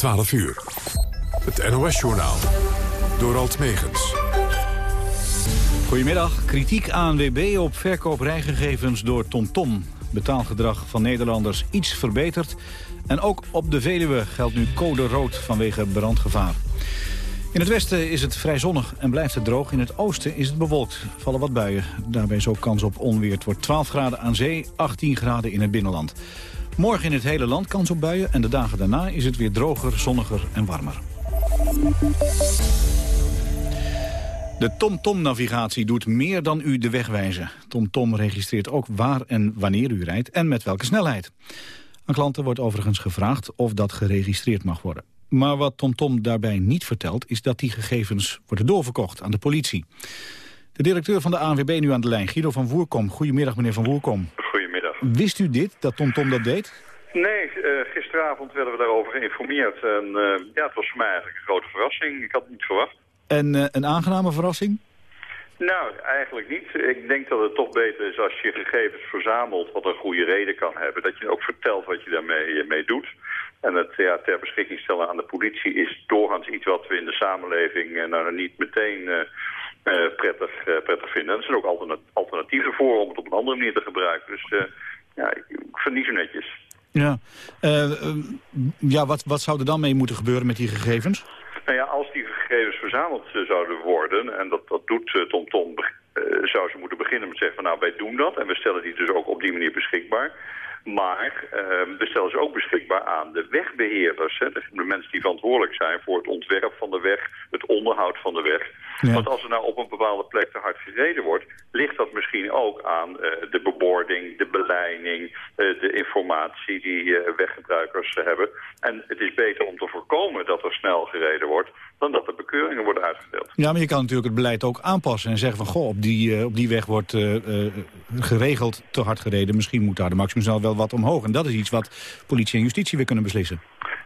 12 uur. Het NOS-journaal. Door Alt Megens. Goedemiddag. Kritiek aan WB op verkooprijgegevens door TomTom. Betaalgedrag van Nederlanders iets verbeterd. En ook op de Veluwe geldt nu code rood vanwege brandgevaar. In het westen is het vrij zonnig en blijft het droog. In het oosten is het bewolkt. Vallen wat buien. Daarbij is ook kans op onweer. Het wordt 12 graden aan zee, 18 graden in het binnenland. Morgen in het hele land kans op buien en de dagen daarna is het weer droger, zonniger en warmer. De TomTom-navigatie doet meer dan u de weg wijzen. TomTom registreert ook waar en wanneer u rijdt en met welke snelheid. Aan klanten wordt overigens gevraagd of dat geregistreerd mag worden. Maar wat TomTom daarbij niet vertelt is dat die gegevens worden doorverkocht aan de politie. De directeur van de ANWB nu aan de lijn, Guido van Voerkom. Goedemiddag, meneer van. Goedemiddag. Wist u dit, dat TomTom dat deed? Nee, uh, gisteravond werden we daarover geïnformeerd. En uh, ja, het was voor mij eigenlijk een grote verrassing. Ik had het niet verwacht. En uh, een aangename verrassing? Nou, eigenlijk niet. Ik denk dat het toch beter is als je gegevens verzamelt wat een goede reden kan hebben. Dat je ook vertelt wat je daarmee mee doet. En het ja, ter beschikking stellen aan de politie is doorgaans iets wat we in de samenleving nou, niet meteen uh, prettig, uh, prettig vinden. Er zijn ook alternatieven voor om het op een andere manier te gebruiken. Dus uh, ja, ik, ik vind het niet zo netjes. Ja, ja wat, wat zou er dan mee moeten gebeuren met die gegevens? Nou ja, als die gegevens verzameld zouden worden, en dat, dat doet TomTom, Tom, zou ze moeten beginnen met zeggen van nou wij doen dat en we stellen die dus ook op die manier beschikbaar. Maar uh, we stellen ze ook beschikbaar aan de wegbeheerders. Hè, de, mensen die verantwoordelijk zijn voor het ontwerp van de weg, het onderhoud van de weg. Ja. Want als er nou op een bepaalde plek te hard gereden wordt, ligt dat misschien ook aan uh, de bebording, de beleiding, uh, de informatie die uh, weggebruikers hebben. En het is beter om te voorkomen dat er snel gereden wordt, dan dat er bekeuringen worden uitgedeeld. Ja, maar je kan natuurlijk het beleid ook aanpassen en zeggen van, goh, op die, op die weg wordt geregeld te hard gereden. Misschien moet daar de maximumsnelheid wel wat omhoog. En dat is iets wat politie en justitie weer kunnen beslissen.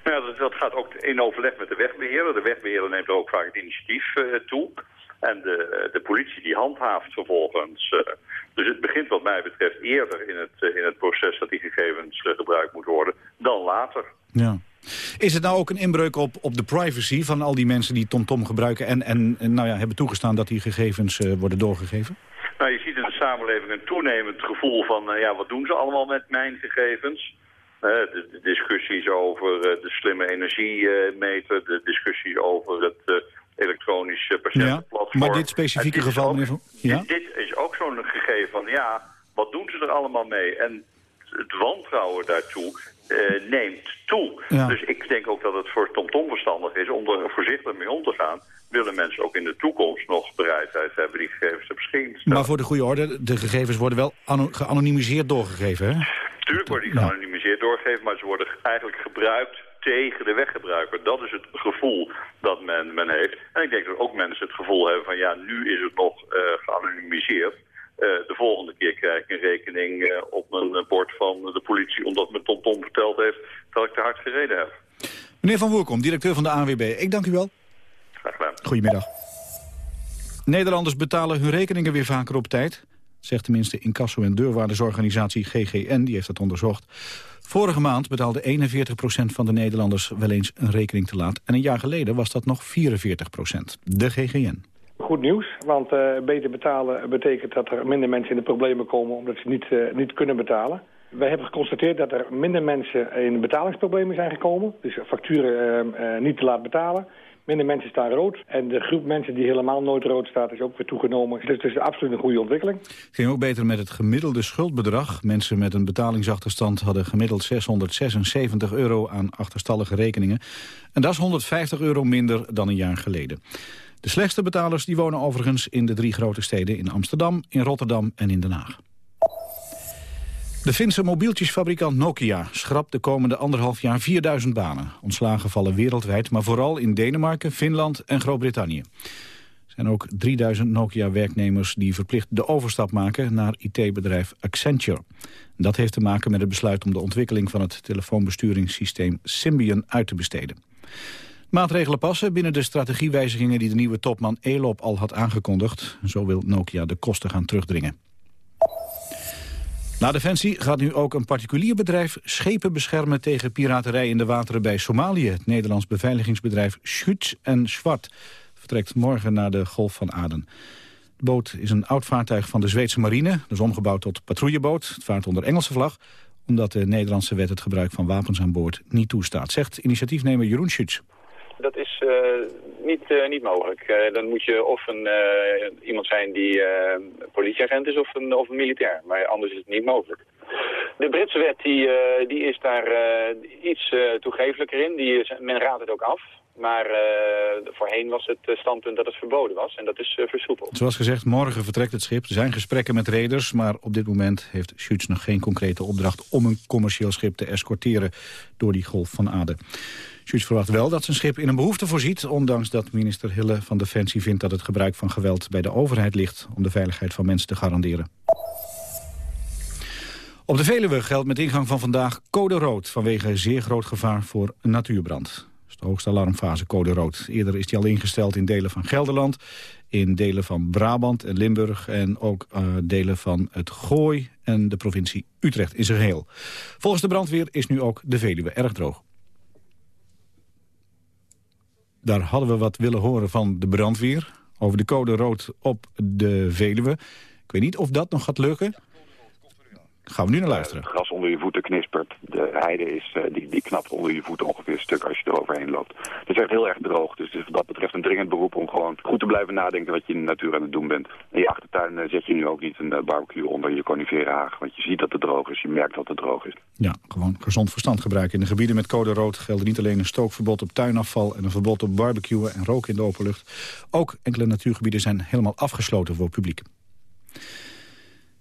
Nou, ja, dat, dat, gaat ook in overleg met de wegbeheerder. De wegbeheerder neemt er ook vaak het initiatief uh, toe. En de, de politie die handhaaft vervolgens. Uh, dus het begint wat mij betreft eerder in het, in het proces dat die gegevens gebruikt moeten worden dan later. Ja. Is het nou ook een inbreuk op, op de privacy van al die mensen die TomTom -tom gebruiken... en, en nou ja, hebben toegestaan dat die gegevens worden doorgegeven? Nou, je ziet in de samenleving een toenemend gevoel van... Uh, ja, wat doen ze allemaal met mijn gegevens? De, discussies over uh, de slimme energiemeter... de discussies over het elektronische patiëntenplatform. Ja, maar dit specifieke geval, ook, meneer Van... Ja? Dit, dit is ook zo'n gegeven van, ja, wat doen ze er allemaal mee? En het wantrouwen daartoe uh, neemt toe. Ja. Dus ik denk ook dat het voor TomTom verstandig is om er voorzichtig mee om te gaan. Willen mensen ook in de toekomst nog bereidheid hebben die gegevens te beschikking stellen. Maar voor de goede orde, de gegevens worden wel geanonimiseerd doorgegeven, hè? Tuurlijk worden die geanonimiseerd doorgegeven, maar ze worden eigenlijk gebruikt tegen de weggebruiker. Dat is het gevoel dat men, men heeft. En ik denk dat ook mensen het gevoel hebben van ja, nu is het nog uh, geanonimiseerd. Uh, de volgende keer krijg ik een rekening uh, op mijn bord van de politie... omdat me TomTom Tom verteld heeft dat ik te hard gereden heb. Meneer Van Woerkom, directeur van de ANWB. Ik dank u wel. Graag gedaan. Goedemiddag. Nederlanders betalen hun rekeningen weer vaker op tijd. Zegt tenminste incasso- en deurwaardersorganisatie GGN. Die heeft dat onderzocht. Vorige maand betaalde 41% van de Nederlanders wel eens een rekening te laat. En een jaar geleden was dat nog 44% De GGN. Goed nieuws, want uh, beter betalen betekent dat er minder mensen in de problemen komen omdat ze niet, uh, niet kunnen betalen. Wij hebben geconstateerd dat er minder mensen in betalingsproblemen zijn gekomen. Dus facturen uh, niet te laat betalen. Minder mensen staan rood. En de groep mensen die helemaal nooit rood staat is ook weer toegenomen. Dus het is absoluut een goede ontwikkeling. Het ging ook beter met het gemiddelde schuldbedrag. Mensen met een betalingsachterstand hadden gemiddeld 676 euro aan achterstallige rekeningen. En dat is 150 euro minder dan een jaar geleden. De slechtste betalers die wonen overigens in de drie grote steden... in Amsterdam, in Rotterdam en in Den Haag. De Finse mobieltjesfabrikant Nokia schrapt de komende anderhalf jaar 4000 banen. Ontslagen vallen wereldwijd, maar vooral in Denemarken, Finland en Groot-Brittannië. Er zijn ook 3000 Nokia-werknemers die verplicht de overstap maken naar IT-bedrijf Accenture. Dat heeft te maken met het besluit om de ontwikkeling van het telefoonbesturingssysteem Symbian uit te besteden. Maatregelen passen binnen de strategiewijzigingen die de nieuwe topman Elop al had aangekondigd. Zo wil Nokia de kosten gaan terugdringen. Na Defensie gaat nu ook een particulier bedrijf schepen beschermen tegen piraterij in de wateren bij Somalië. Het Nederlands beveiligingsbedrijf Schütz en Zwart vertrekt morgen naar de Golf van Aden. De boot is een oud vaartuig van de Zweedse marine, dus omgebouwd tot patrouilleboot. Het vaart onder Engelse vlag, omdat de Nederlandse wet het gebruik van wapens aan boord niet toestaat, zegt initiatiefnemer Jeroen Schütz. Dat is uh, niet, uh, niet mogelijk. Uh, dan moet je of een, iemand zijn die politieagent is of een, of militair. Maar anders is het niet mogelijk. De Britse wet die, die is daar iets toegevelijker in. Die men raadt het ook af. Maar voorheen was het standpunt dat het verboden was. En dat is versoepeld. Zoals gezegd, morgen vertrekt het schip. Er zijn gesprekken met reders. Maar op dit moment heeft Schütz nog geen concrete opdracht... om een commercieel schip te escorteren door die golf van Aden. Schütz verwacht wel dat zijn schip in een behoefte voorziet... ondanks dat minister Hille van Defensie vindt dat het gebruik van geweld bij de overheid ligt... om de veiligheid van mensen te garanderen. Op de Veluwe geldt met ingang van vandaag code rood... vanwege zeer groot gevaar voor een natuurbrand. Dat is de hoogste alarmfase code rood. Eerder is die al ingesteld in delen van Gelderland... in delen van Brabant en Limburg... en ook uh, delen van het Gooi en de provincie Utrecht in zijn geheel. Volgens de brandweer is nu ook de Veluwe erg droog. Daar hadden we wat willen horen van de brandweer... over de code rood op de Veluwe. Ik weet niet of dat nog gaat lukken. Gaan we nu naar luisteren. Het gras onder je voeten knispert. De heide is, uh, die, die knapt onder je voeten ongeveer een stuk als je er overheen loopt. Het is echt heel erg droog. Dus het is wat dat betreft een dringend beroep om gewoon goed te blijven nadenken wat je in de natuur aan het doen bent. In je achtertuin uh, zet je nu ook niet een barbecue onder je conifere haag. Want je ziet dat het droog is. Je merkt dat het droog is. Ja, gewoon gezond verstand gebruiken. In de gebieden met code rood gelden niet alleen een stookverbod op tuinafval... en een verbod op barbecuen en roken in de open lucht. Ook enkele natuurgebieden zijn helemaal afgesloten voor publiek.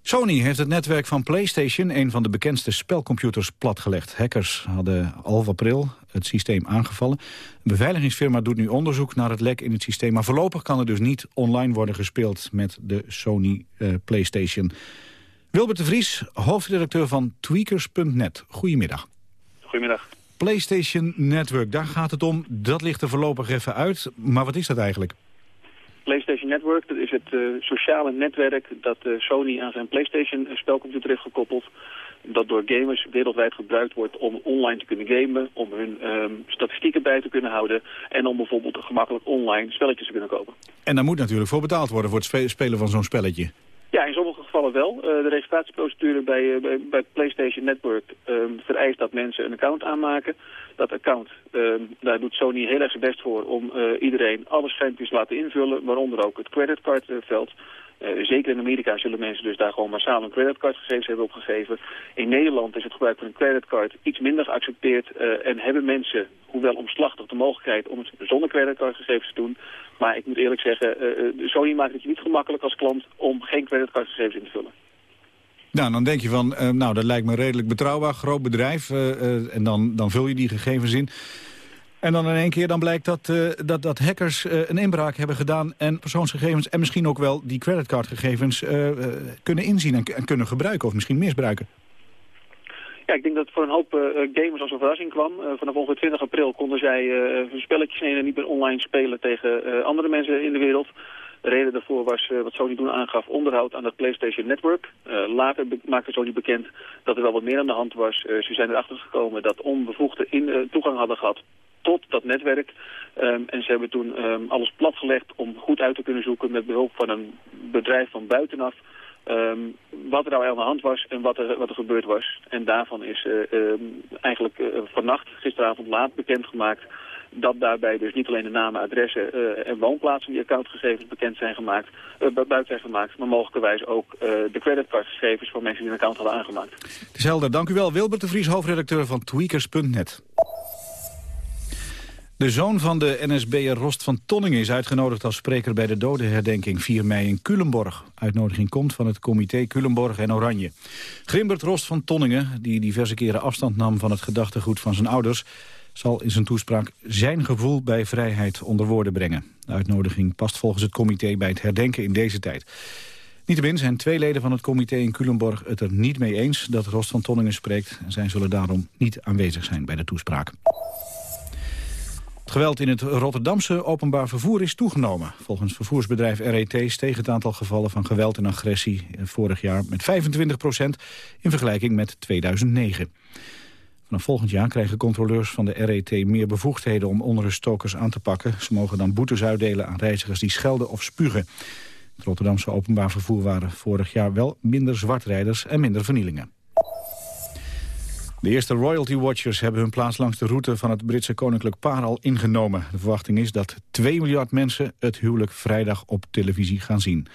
Sony heeft het netwerk van PlayStation, een van de bekendste spelcomputers, platgelegd. Hackers hadden half april het systeem aangevallen. Een beveiligingsfirma doet nu onderzoek naar het lek in het systeem. Maar voorlopig kan er dus niet online worden gespeeld met de Sony uh, PlayStation. Wilbert de Vries, hoofdredacteur van Tweakers.net. Goedemiddag. Goedemiddag. PlayStation Network, daar gaat het om. Dat ligt er voorlopig even uit. Maar wat is dat eigenlijk? PlayStation Network, dat is het uh, sociale netwerk dat uh, Sony aan zijn PlayStation spelcomputer heeft gekoppeld. Dat door gamers wereldwijd gebruikt wordt om online te kunnen gamen, om hun um, statistieken bij te kunnen houden en om bijvoorbeeld gemakkelijk online spelletjes te kunnen kopen. En daar moet natuurlijk voor betaald worden voor het spelen van zo'n spelletje. Ja, in sommige gevallen wel. Uh, de registratieprocedure bij, uh, bij, bij, PlayStation Network um, vereist dat mensen een account aanmaken. Dat account, um, daar doet Sony heel erg zijn best voor om uh, iedereen alle schermpjes te laten invullen, waaronder ook het creditcardveld. Zeker in Amerika zullen mensen dus daar gewoon massaal een creditcardgegevens hebben opgegeven. In Nederland is het gebruik van een creditcard iets minder geaccepteerd en hebben mensen, hoewel omslachtig, de mogelijkheid om het zonder creditcardgegevens te doen. Maar ik moet eerlijk zeggen, Sony maakt het je niet gemakkelijk als klant om geen creditcardgegevens Nou, dan denk je van, uh, nou, dat lijkt me redelijk betrouwbaar, groot bedrijf. Uh, uh, en dan, dan vul je die gegevens in. En dan in één keer dan blijkt dat, dat, dat hackers een inbraak hebben gedaan... en persoonsgegevens en misschien ook wel die creditcardgegevens kunnen inzien en, en, kunnen gebruiken of misschien misbruiken. Ja, ik denk dat het voor een hoop gamers als een verrassing kwam. vanaf ongeveer 20 april konden zij hun spelletjes en niet meer online spelen tegen andere mensen in de wereld. De reden daarvoor was, uh, wat Sony toen aangaf, onderhoud aan het PlayStation Network. Uh, later maakte Sony bekend dat er wel wat meer aan de hand was. Uh, ze zijn erachter gekomen dat onbevoegden in, toegang hadden gehad tot dat netwerk. Um, en ze hebben toen um, alles platgelegd om goed uit te kunnen zoeken met behulp van een bedrijf van buitenaf. Um, wat er nou aan de hand was en wat er, wat er gebeurd was. En daarvan is eigenlijk vannacht, gisteravond laat, bekendgemaakt dat daarbij dus niet alleen de namen, adressen uh, en woonplaatsen die accountgegevens bekend zijn gemaakt, uh, buiten zijn gemaakt, maar mogelijkerwijs ook uh, de creditcardgegevens van mensen die een account hadden aangemaakt. Het is helder. Dank u wel. Wilbert de Vries, hoofdredacteur van Tweakers.net. De zoon van de NSB'er Rost van Tonningen is uitgenodigd als spreker bij de dodenherdenking 4 mei in Culemborg. Uitnodiging komt van het comité Culemborg en Oranje. Grimbert Rost van Tonningen, die diverse keren afstand nam van het gedachtegoed van zijn ouders, zal in zijn toespraak zijn gevoel bij vrijheid onder woorden brengen. De uitnodiging past volgens het comité bij het herdenken in deze tijd. Niettemin zijn twee leden van het comité in Culemborg het er niet mee eens dat Rost van Tonningen spreekt. En zij zullen daarom niet aanwezig zijn bij de toespraak. Het geweld in het Rotterdamse openbaar vervoer is toegenomen. Volgens vervoersbedrijf RET steeg het aantal gevallen van geweld en agressie vorig jaar met 25 procent in vergelijking met 2009. Volgend jaar krijgen controleurs van de RET meer bevoegdheden om onruststokers aan te pakken. Ze mogen dan boetes uitdelen aan reizigers die schelden of spugen. Het Rotterdamse openbaar vervoer waren vorig jaar wel minder zwartrijders en minder vernielingen. De eerste royalty watchers hebben hun plaats langs de route van het Britse koninklijk paar al ingenomen. De verwachting is dat 2 miljard mensen het huwelijk vrijdag op televisie gaan zien.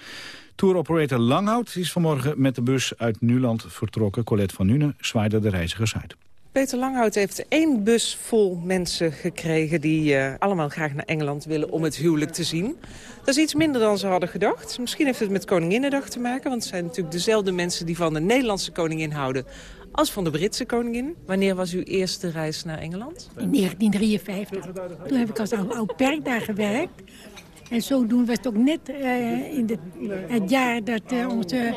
Tour-operator Langhout is vanmorgen met de bus uit Nuland vertrokken. Colette van Nuenen zwaaide de reizigers uit. Peter Langhout heeft één bus vol mensen gekregen... die uh, allemaal graag naar Engeland willen om het huwelijk te zien. Dat is iets minder dan ze hadden gedacht. Misschien heeft het met Koninginnedag te maken... want het zijn natuurlijk dezelfde mensen die van de Nederlandse koningin houden... als van de Britse koningin. Wanneer was uw eerste reis naar Engeland? In 1953. Toen heb ik als au pair daar gewerkt. En zodoende was het ook net uh, in het jaar dat uh, onze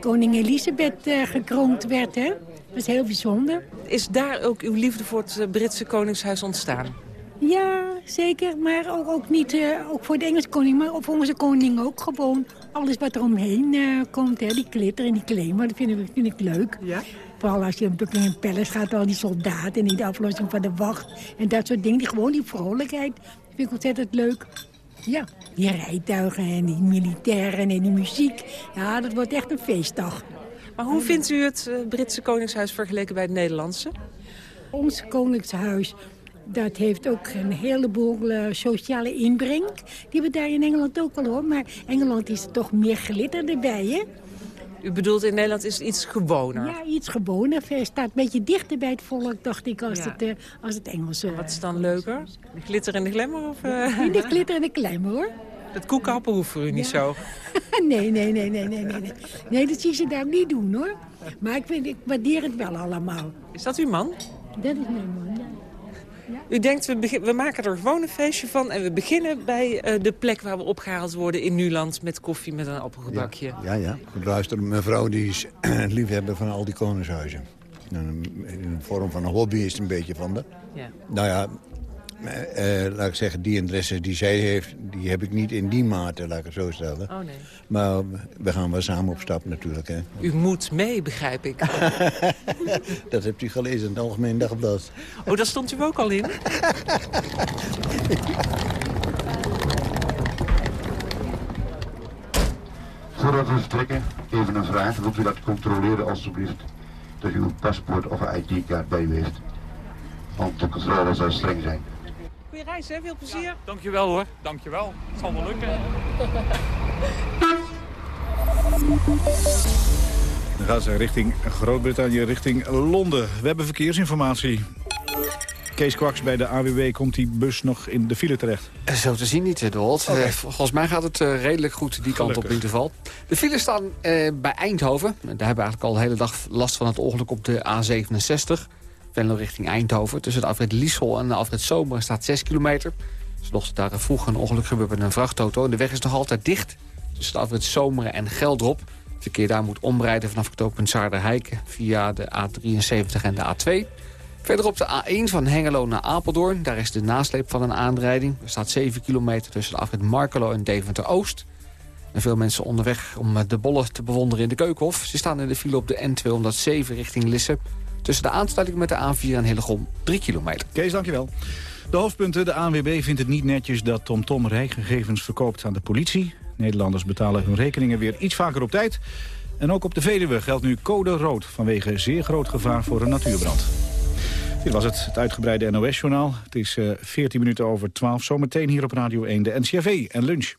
koningin Elisabeth gekroond werd. Hè? Dat is heel bijzonder. Is daar ook uw liefde voor het Britse koningshuis ontstaan? Ja, zeker. Maar ook, ook niet ook voor de Engelse koning, maar voor onze koning ook. Gewoon alles wat er omheen komt. Hè? Die glitter en die claimer, dat vind ik, vind ik leuk. Ja? Vooral als je in een palace gaat, al die soldaten en die de aflossing van de wacht. En dat soort dingen. Die, gewoon die vrolijkheid vind ik ontzettend leuk. Ja, die rijtuigen en die militairen en die muziek. Ja, dat wordt echt een feestdag. Maar hoe vindt u het Britse Koningshuis vergeleken bij het Nederlandse? Ons Koningshuis dat heeft ook een heleboel uh, sociale inbreng. Die we daar in Engeland ook wel hoor. Maar Engeland is toch meer glitter erbij, hè? U bedoelt in Nederland is het iets gewoner? Ja, iets gewoner. Het staat een beetje dichter bij het volk, dacht ik, als, het, uh, als het Engels. Uh, Wat is dan leuker? De glitter en de glamour? Of. Nee, de glitter en de glamour, hoor. Het koekappel hoeft voor u niet zo? nee, nee, nee, nee, nee, nee. Nee, dat zie ze daar niet doen, hoor. Maar ik, vind, ik waardeer het wel allemaal. Is dat uw man? Dat is mijn man, ja. Ja. U denkt, we, we, maken er gewoon een feestje van... en we beginnen bij uh, de plek waar we opgehaald worden in Nuland... met koffie met een appelgebakje. Ja, ja. ja. Luister, mijn vrouw die is liefhebber van al die koningshuizen. In de vorm van een hobby is het een beetje van de. Ja. Nou ja, uh, laat ik zeggen, die interesse die zij heeft... die heb ik niet in die mate, laat ik het zo stellen. Oh, nee. Maar we gaan wel samen op stap natuurlijk. Hè. U moet mee, begrijp ik. dat hebt u gelezen in het Algemeen Dagblad. Oh, daar stond u ook al in? Voordat we vertrekken, even een vraag. Wilt u dat controleren alstublieft? Dat u uw paspoort of ID-kaart bij u heeft. Want de controle zou streng zijn. Reis, hè? Veel plezier. Ja, dankjewel hoor. Dankjewel. Het zal wel lukken. Dan gaan ze richting Groot-Brittannië, richting Londen. We hebben verkeersinformatie. Kees Kwaks bij de AWW komt die bus nog in de file terecht? Zo te zien niet. Okay. Uh, volgens mij gaat het uh, redelijk goed die kant op in ieder geval. De files staan uh, bij Eindhoven. Daar hebben we eigenlijk al de hele dag last van het ongeluk op de A67. Venlo richting Eindhoven. Tussen de afrit Liesel en de afrit Zomer staat 6 kilometer. Dus nog daar vroeg een ongeluk gebeurd met een vrachtauto. De weg is nog altijd dicht. Tussen de afrit Zomeren en Geldrop. Het verkeer daar moet omrijden vanaf knooppunt Zaarderheiken... via de A73 en de A2. Verder op de A1 van Hengelo naar Apeldoorn. Daar is de nasleep van een aanrijding. Er staat 7 kilometer tussen de afrit Markelo en Deventer-Oost. En veel mensen onderweg om de bollen te bewonderen in de Keukenhof. Ze staan in de file op de N207 richting Lisse. Tussen de aansluiting met de A4 en Hillegom 3 kilometer. Kees, dankjewel. De hoofdpunten. De ANWB vindt het niet netjes dat TomTom Tom rijgegevens verkoopt aan de politie. Nederlanders betalen hun rekeningen weer iets vaker op tijd. En ook op de Veluwe geldt nu code rood vanwege zeer groot gevaar voor een natuurbrand. Dit was het, het uitgebreide NOS-journaal. Het is uh, 14 minuten over 12. Zometeen hier op Radio 1 de NCRV en lunch.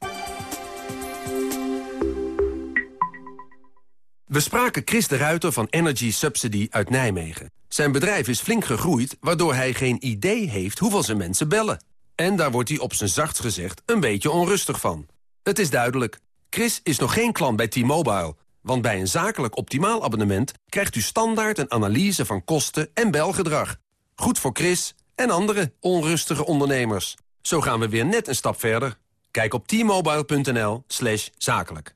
We spraken Chris de Ruiter van Energy Subsidy uit Nijmegen. Zijn bedrijf is flink gegroeid, waardoor hij geen idee heeft hoeveel zijn mensen bellen. En daar wordt hij op zijn zachtst gezegd een beetje onrustig van. Het is duidelijk, Chris is nog geen klant bij T-Mobile. Want bij een zakelijk optimaal abonnement krijgt u standaard een analyse van kosten en belgedrag. Goed voor Chris en andere onrustige ondernemers. Zo gaan we weer net een stap verder. Kijk op t-mobile.nl zakelijk.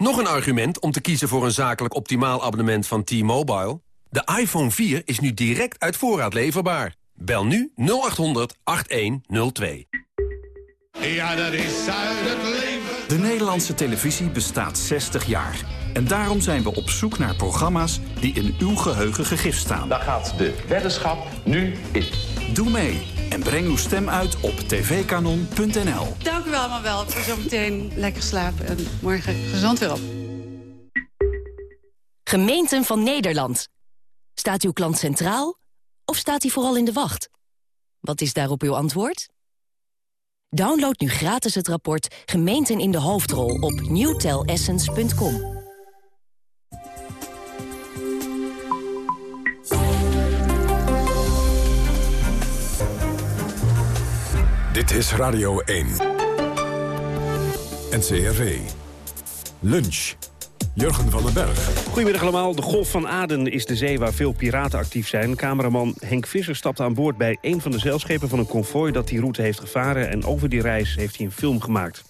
Nog een argument om te kiezen voor een zakelijk optimaal abonnement van T-Mobile? De iPhone 4 is nu direct uit voorraad leverbaar. Bel nu 0800 8102. Ja, dat is uit het leven. De Nederlandse televisie bestaat 60 jaar. En daarom zijn we op zoek naar programma's die in uw geheugen gegrift staan. Daar gaat de weddenschap nu in. Doe mee en breng uw stem uit op tvkanon.nl. Dank u wel allemaal wel voor zometeen lekker slapen en morgen gezond weer op. Gemeenten van Nederland. Staat uw klant centraal of staat hij vooral in de wacht? Wat is daarop uw antwoord? Download nu gratis het rapport Gemeenten in de hoofdrol op newtelessence.com. Dit is Radio 1. NCRV. Lunch. Jurgen van den Berg. Goedemiddag allemaal. De Golf van Aden is de zee waar veel piraten actief zijn. Cameraman Henk Visser stapte aan boord bij een van de zeilschepen van een konvooi... dat die route heeft gevaren en over die reis heeft hij een film gemaakt.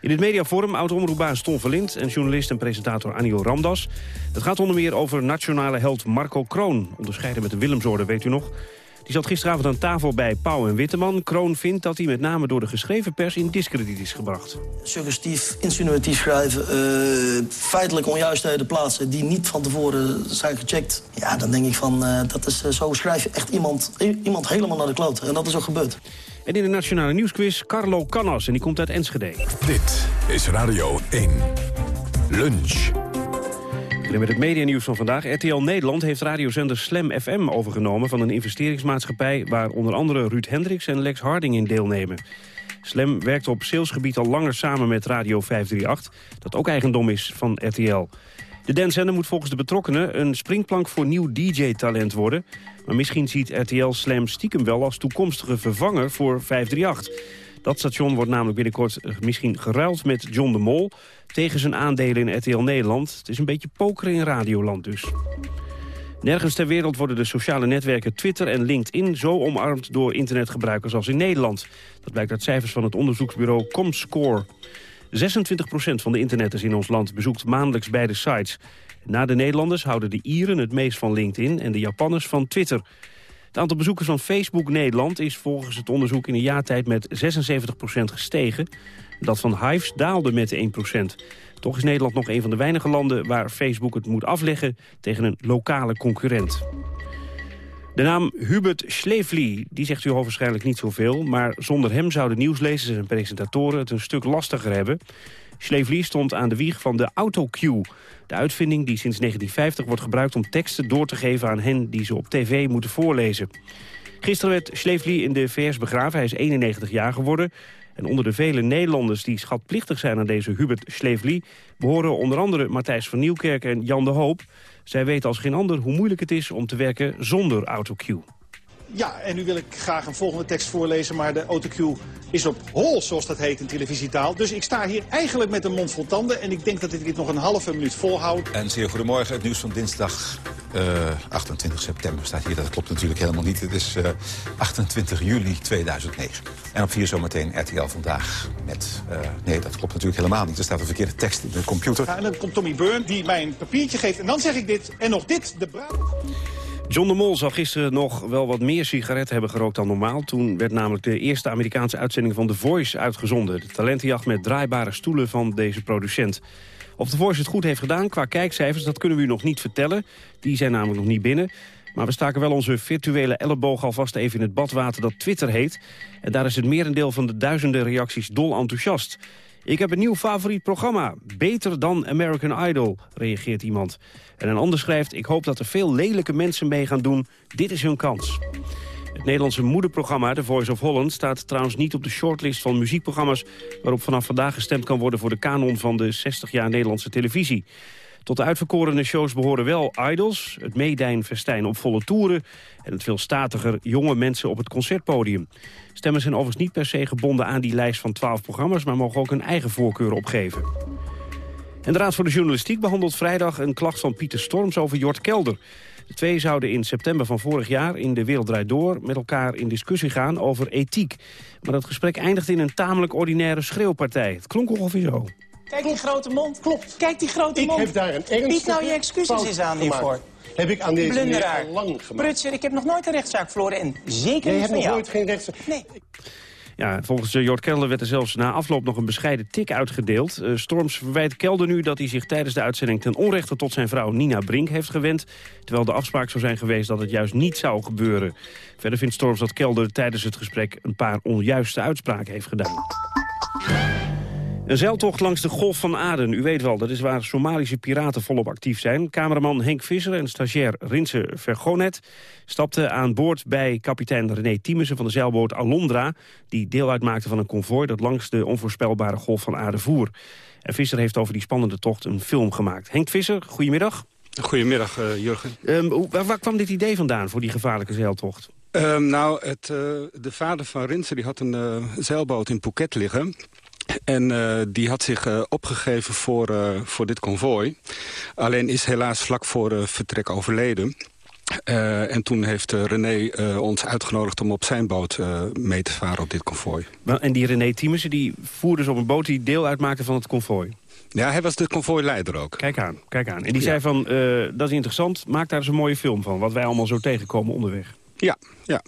In het mediaforum oud-omroepbaas Ton Verlind en journalist en presentator Anio Ramdas. Het gaat onder meer over nationale held Marco Kroon. Onderscheiden met de Willemsorde, weet u nog. Die zat gisteravond aan tafel bij Pauw en Witteman. Kroon vindt dat hij met name door de geschreven pers in discrediet is gebracht. Suggestief, insinuatief schrijven, uh, feitelijk onjuistheden plaatsen... die niet van tevoren zijn gecheckt. Ja, dan denk ik van, uh, dat is, uh, zo schrijf je echt iemand, iemand helemaal naar de kloot. En dat is ook gebeurd. En in de Nationale Nieuwsquiz Carlo Cannas, en die komt uit Enschede. Dit is Radio 1. Lunch. En met het medianieuws van vandaag. RTL Nederland heeft radiozender Slam FM overgenomen... van een investeringsmaatschappij waar onder andere Ruud Hendricks en Lex Harding in deelnemen. Slam werkt op salesgebied al langer samen met Radio 538... dat ook eigendom is van RTL. De danszender moet volgens de betrokkenen een springplank voor nieuw DJ-talent worden. Maar misschien ziet RTL Slam stiekem wel als toekomstige vervanger voor 538... Dat station wordt namelijk binnenkort misschien geruild met John de Mol... tegen zijn aandelen in RTL Nederland. Het is een beetje pokeren in radioland dus. Nergens ter wereld worden de sociale netwerken Twitter en LinkedIn... zo omarmd door internetgebruikers als in Nederland. Dat blijkt uit cijfers van het onderzoeksbureau Comscore. 26% van de internetters in ons land bezoekt maandelijks beide sites. Na de Nederlanders houden de Ieren het meest van LinkedIn... en de Japanners van Twitter... Het aantal bezoekers van Facebook Nederland is volgens het onderzoek in een jaar tijd met 76% gestegen. Dat van Hives daalde met 1% Toch is Nederland nog een van de weinige landen waar Facebook het moet afleggen tegen een lokale concurrent. De naam Hubert Schleefli, die zegt u waarschijnlijk niet zoveel... maar zonder hem zouden nieuwslezers en presentatoren het een stuk lastiger hebben. Schleefli stond aan de wieg van de autocue... De uitvinding die sinds 1950 wordt gebruikt om teksten door te geven aan hen die ze op tv moeten voorlezen. Gisteren werd Schleefli in de VS begraven. Hij is 91 jaar geworden. En onder de vele Nederlanders die schatplichtig zijn aan deze Hubert Schleefli... behoren onder andere Matthijs van Nieuwkerk en Jan de Hoop. Zij weten als geen ander hoe moeilijk het is om te werken zonder autocue. Ja, en nu wil ik graag een volgende tekst voorlezen, maar de autocue is op hol, zoals dat heet in televisietaal. Dus ik sta hier eigenlijk met een mond vol tanden en ik denk dat ik dit nog een halve minuut volhoud. En zeer goedemorgen, het nieuws van dinsdag uh, 28 september staat hier. Dat klopt natuurlijk helemaal niet. Het is uh, 28 juli 2009. En op 4 zometeen RTL vandaag met... Uh, nee, dat klopt natuurlijk helemaal niet. Er staat een verkeerde tekst in de computer. Ja, en dan komt Tommy Byrne die mij een papiertje geeft en dan zeg ik dit en nog dit. De bruid... John de Mol zou gisteren nog wel wat meer sigaretten hebben gerookt dan normaal. Toen werd namelijk de eerste Amerikaanse uitzending van The Voice uitgezonden. De talentenjacht met draaibare stoelen van deze producent. Of The Voice het goed heeft gedaan qua kijkcijfers, dat kunnen we u nog niet vertellen. Die zijn namelijk nog niet binnen. Maar we staken wel onze virtuele elleboog alvast even in het badwater dat Twitter heet. En daar is het merendeel van de duizenden reacties dol enthousiast. Ik heb een nieuw favoriet programma. Beter dan American Idol, reageert iemand. En een ander schrijft, ik hoop dat er veel lelijke mensen mee gaan doen. Dit is hun kans. Het Nederlandse moederprogramma, The Voice of Holland... staat trouwens niet op de shortlist van muziekprogramma's... waarop vanaf vandaag gestemd kan worden voor de kanon van de 60 jaar Nederlandse televisie. Tot de uitverkorene shows behoren wel Idols, het Meedijnfestijn op volle toeren... en het veel statiger jonge mensen op het concertpodium. Stemmen zijn overigens niet per se gebonden aan die lijst van 12 programma's... maar mogen ook hun eigen voorkeur opgeven. En de Raad voor de Journalistiek behandelt vrijdag een klacht van Pieter Storms over Jort Kelder. De twee zouden in september van vorig jaar in De Wereld Draait Door... met elkaar in discussie gaan over ethiek. Maar dat gesprek eindigde in een tamelijk ordinaire schreeuwpartij. Het klonk ongeveer zo. Kijk die grote mond. Klopt. Kijk die grote mond. Ik heb daar een ernstige Bied nou je excuses eens aan hiervoor. Heb ik aan deze Blunderaar. lang gemaakt. Prutser, ik heb nog nooit een rechtszaak verloren en zeker niet hebt van nog jou. nooit geen rechtszaak... Nee. Ja, volgens eh, Jort Kelder werd er zelfs na afloop nog een bescheiden tik uitgedeeld. Eh, Storms verwijt Kelder nu dat hij zich tijdens de uitzending ten onrechte tot zijn vrouw Nina Brink heeft gewend. Terwijl de afspraak zou zijn geweest dat het juist niet zou gebeuren. Verder vindt Storms dat Kelder tijdens het gesprek een paar onjuiste uitspraken heeft gedaan. Een zeiltocht langs de Golf van Aden. U weet wel, dat is waar Somalische piraten volop actief zijn. Cameraman Henk Visser en stagiair Rinse Vergonet... stapten aan boord bij kapitein René Tiemussen van de zeilboot Alondra... die deel uitmaakte van een konvooi dat langs de onvoorspelbare Golf van Aden voer. En Visser heeft over die spannende tocht een film gemaakt. Henk Visser, goedemiddag. Goedemiddag, eh, Jurgen. Um, hoe- waar, waar kwam dit idee vandaan voor die gevaarlijke zeiltocht? Ehm, nou, het, eh, de vader van Rinsen die had een eh, zeilboot in Phuket liggen. En eh, die had zich eh, opgegeven voor, eh, voor dit konvooi. Alleen is helaas vlak voor vertrek overleden. En toen heeft René ons uitgenodigd om op zijn boot mee te varen op dit konvooi. En die René Tiemussen die voer dus op een boot die deel uitmaakte van het konvooi. Ja, hij was de konvooileider ook. Kijk aan, kijk aan. En die zei van, dat is interessant, maak daar eens een mooie film van. Wat wij allemaal zo tegenkomen onderweg. Ja, ja.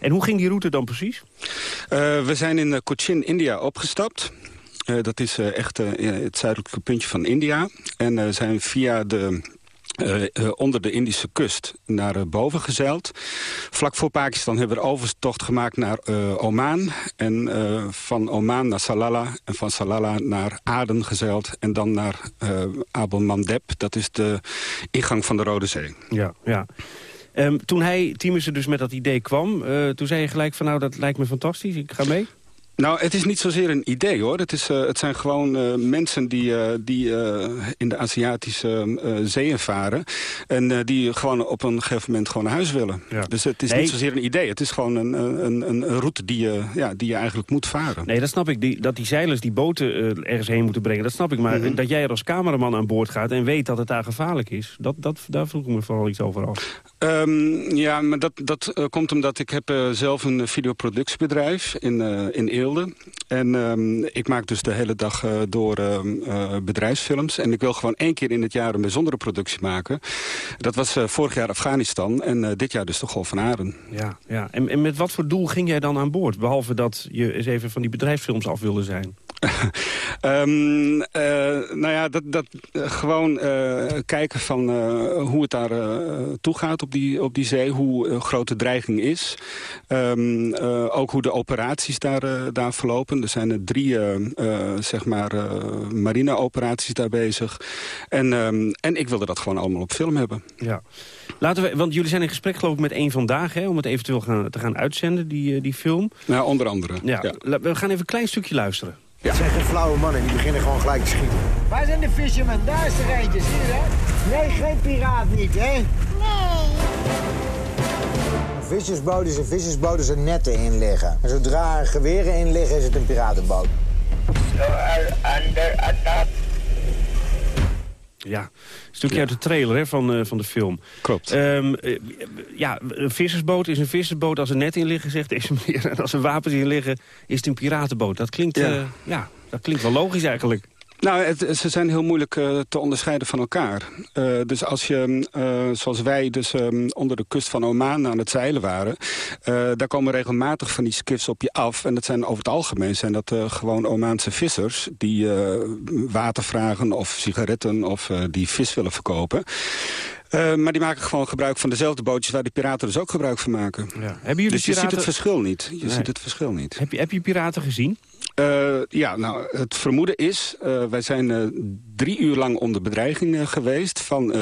En hoe ging die route dan precies? Eh, we zijn in eh, Cochin, India opgestapt. Eh, dat is echt het zuidelijke puntje van India. En eh, zijn via de... onder de Indische kust naar boven gezeild. Vlak voor Pakistan hebben we een overtocht gemaakt naar Oman. En van Oman naar Salalah. En van Salalah naar Aden gezeild. En dan naar Abel Mandeb. Dat is de ingang van de Rode Zee. Ja, ja. Ehm, toen hij, Tiemussen, dus met dat idee kwam... eh, toen zei je gelijk van, nou, dat lijkt me fantastisch, ik ga mee. Nou, het is niet zozeer een idee, hoor. Het, is, eh, het zijn gewoon eh, mensen die, eh, die in de Aziatische zeeën varen... en die gewoon op een gegeven moment gewoon naar huis willen. Dus het is Nee. niet zozeer een idee. Het is gewoon een, een, een, route die je, ja, die je eigenlijk moet varen. Nee, dat snap ik. Die, dat die zeilers die boten ergens heen moeten brengen, dat snap ik. Maar Mhm. dat jij er als cameraman aan boord gaat en weet dat het daar gevaarlijk is... Dat, dat, daar vroeg ik me vooral iets over af. Ehm, ja, maar dat, dat komt omdat ik heb zelf een videoproductiebedrijf in, in En ehm, ik maak dus de hele dag eh, door ehm, eh, bedrijfsfilms. En ik wil gewoon één keer in het jaar een bijzondere productie maken. Dat was eh, vorig jaar Afghanistan en dit jaar dus de Golf van Aden. Ja, ja. En, en met wat voor doel ging jij dan aan boord? Behalve dat je eens even van die bedrijfsfilms af wilde zijn. Ehm, eh, nou ja, dat, dat gewoon kijken van hoe het daar toe gaat op die, op die zee. Hoe groot de dreiging is. Ook hoe de operaties daar, daar verlopen. Er zijn er drie eh, eh, zeg maar, eh, marineoperaties daar bezig. En, ehm, en ik wilde dat gewoon allemaal op film hebben. Ja. Laten we, want jullie zijn in gesprek geloof ik met één vandaag... Hè, om het eventueel gaan, te gaan uitzenden, die, die film. Nou, onder andere. Ja, We gaan even een klein stukje luisteren. Het zijn geen flauwe mannen, die beginnen gewoon gelijk te schieten. Waar zijn de fishermen? Daar is er eentje, zie je dat? Nee, geen piraat niet, hè? Nee. Een vissersboot is een vissersboot als er netten in liggen. En zodra er geweren in liggen, is het een piratenboot. under attack. Ja, een stukje uit de trailer hè, van, eh, van de film. Klopt. ja, een vissersboot is een vissersboot als er net in liggen, zegt deze meneer. En als er wapens in liggen, is het een piratenboot. Dat klinkt, Ja. ja, dat klinkt wel logisch eigenlijk. Nou, ze zijn heel moeilijk eh, te onderscheiden van elkaar. Eh, dus als je, eh, zoals wij dus ehm, onder de kust van Oman aan het zeilen waren... daar komen regelmatig van die skiffs op je af. En dat zijn over het algemeen zijn dat gewoon Omaanse vissers... die water vragen of sigaretten of die vis willen verkopen. Uh, maar die maken gewoon gebruik van dezelfde bootjes... waar de piraten dus ook gebruik van maken. Ja. Hebben jullie dus je piraten... ziet het verschil niet. Je Nee. ziet het verschil niet. Heb je, heb je piraten gezien? Uh, ja, nou, het vermoeden is... Uh, wij zijn uh, drie uur lang onder bedreiging geweest... van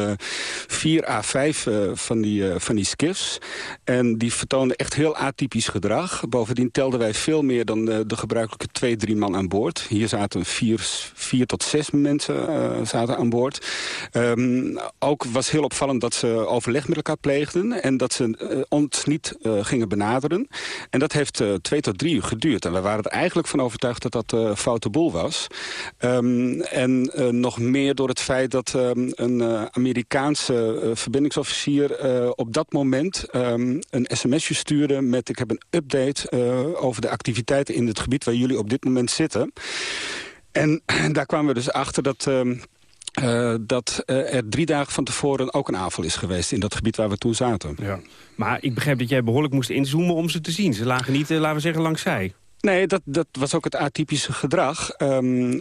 vier à vijf van, die, van die skiffs. En die vertoonden echt heel atypisch gedrag. Bovendien telden wij veel meer dan de, de gebruikelijke twee, drie man aan boord. Hier zaten vier, vier tot zes mensen zaten aan boord. Um, ook was heel opvallend dat ze overleg met elkaar pleegden... en dat ze ons niet gingen benaderen. En dat heeft twee tot drie uur geduurd. En we waren er eigenlijk van overtuigd dat dat foute boel was. Um, en nog meer door het feit dat um, een Amerikaanse verbindingsofficier op dat moment um, een sms'je stuurde met ik heb een update over de activiteiten in het gebied waar jullie op dit moment zitten. En daar kwamen we dus achter dat... Uh, dat uh, er drie dagen van tevoren ook een aanval is geweest... in dat gebied waar we toen zaten. Ja. Maar ik begrijp dat jij behoorlijk moest inzoomen om ze te zien. Ze lagen niet, uh, laten we zeggen, langs zij. Nee, dat, dat was ook het atypische gedrag. Um, uh,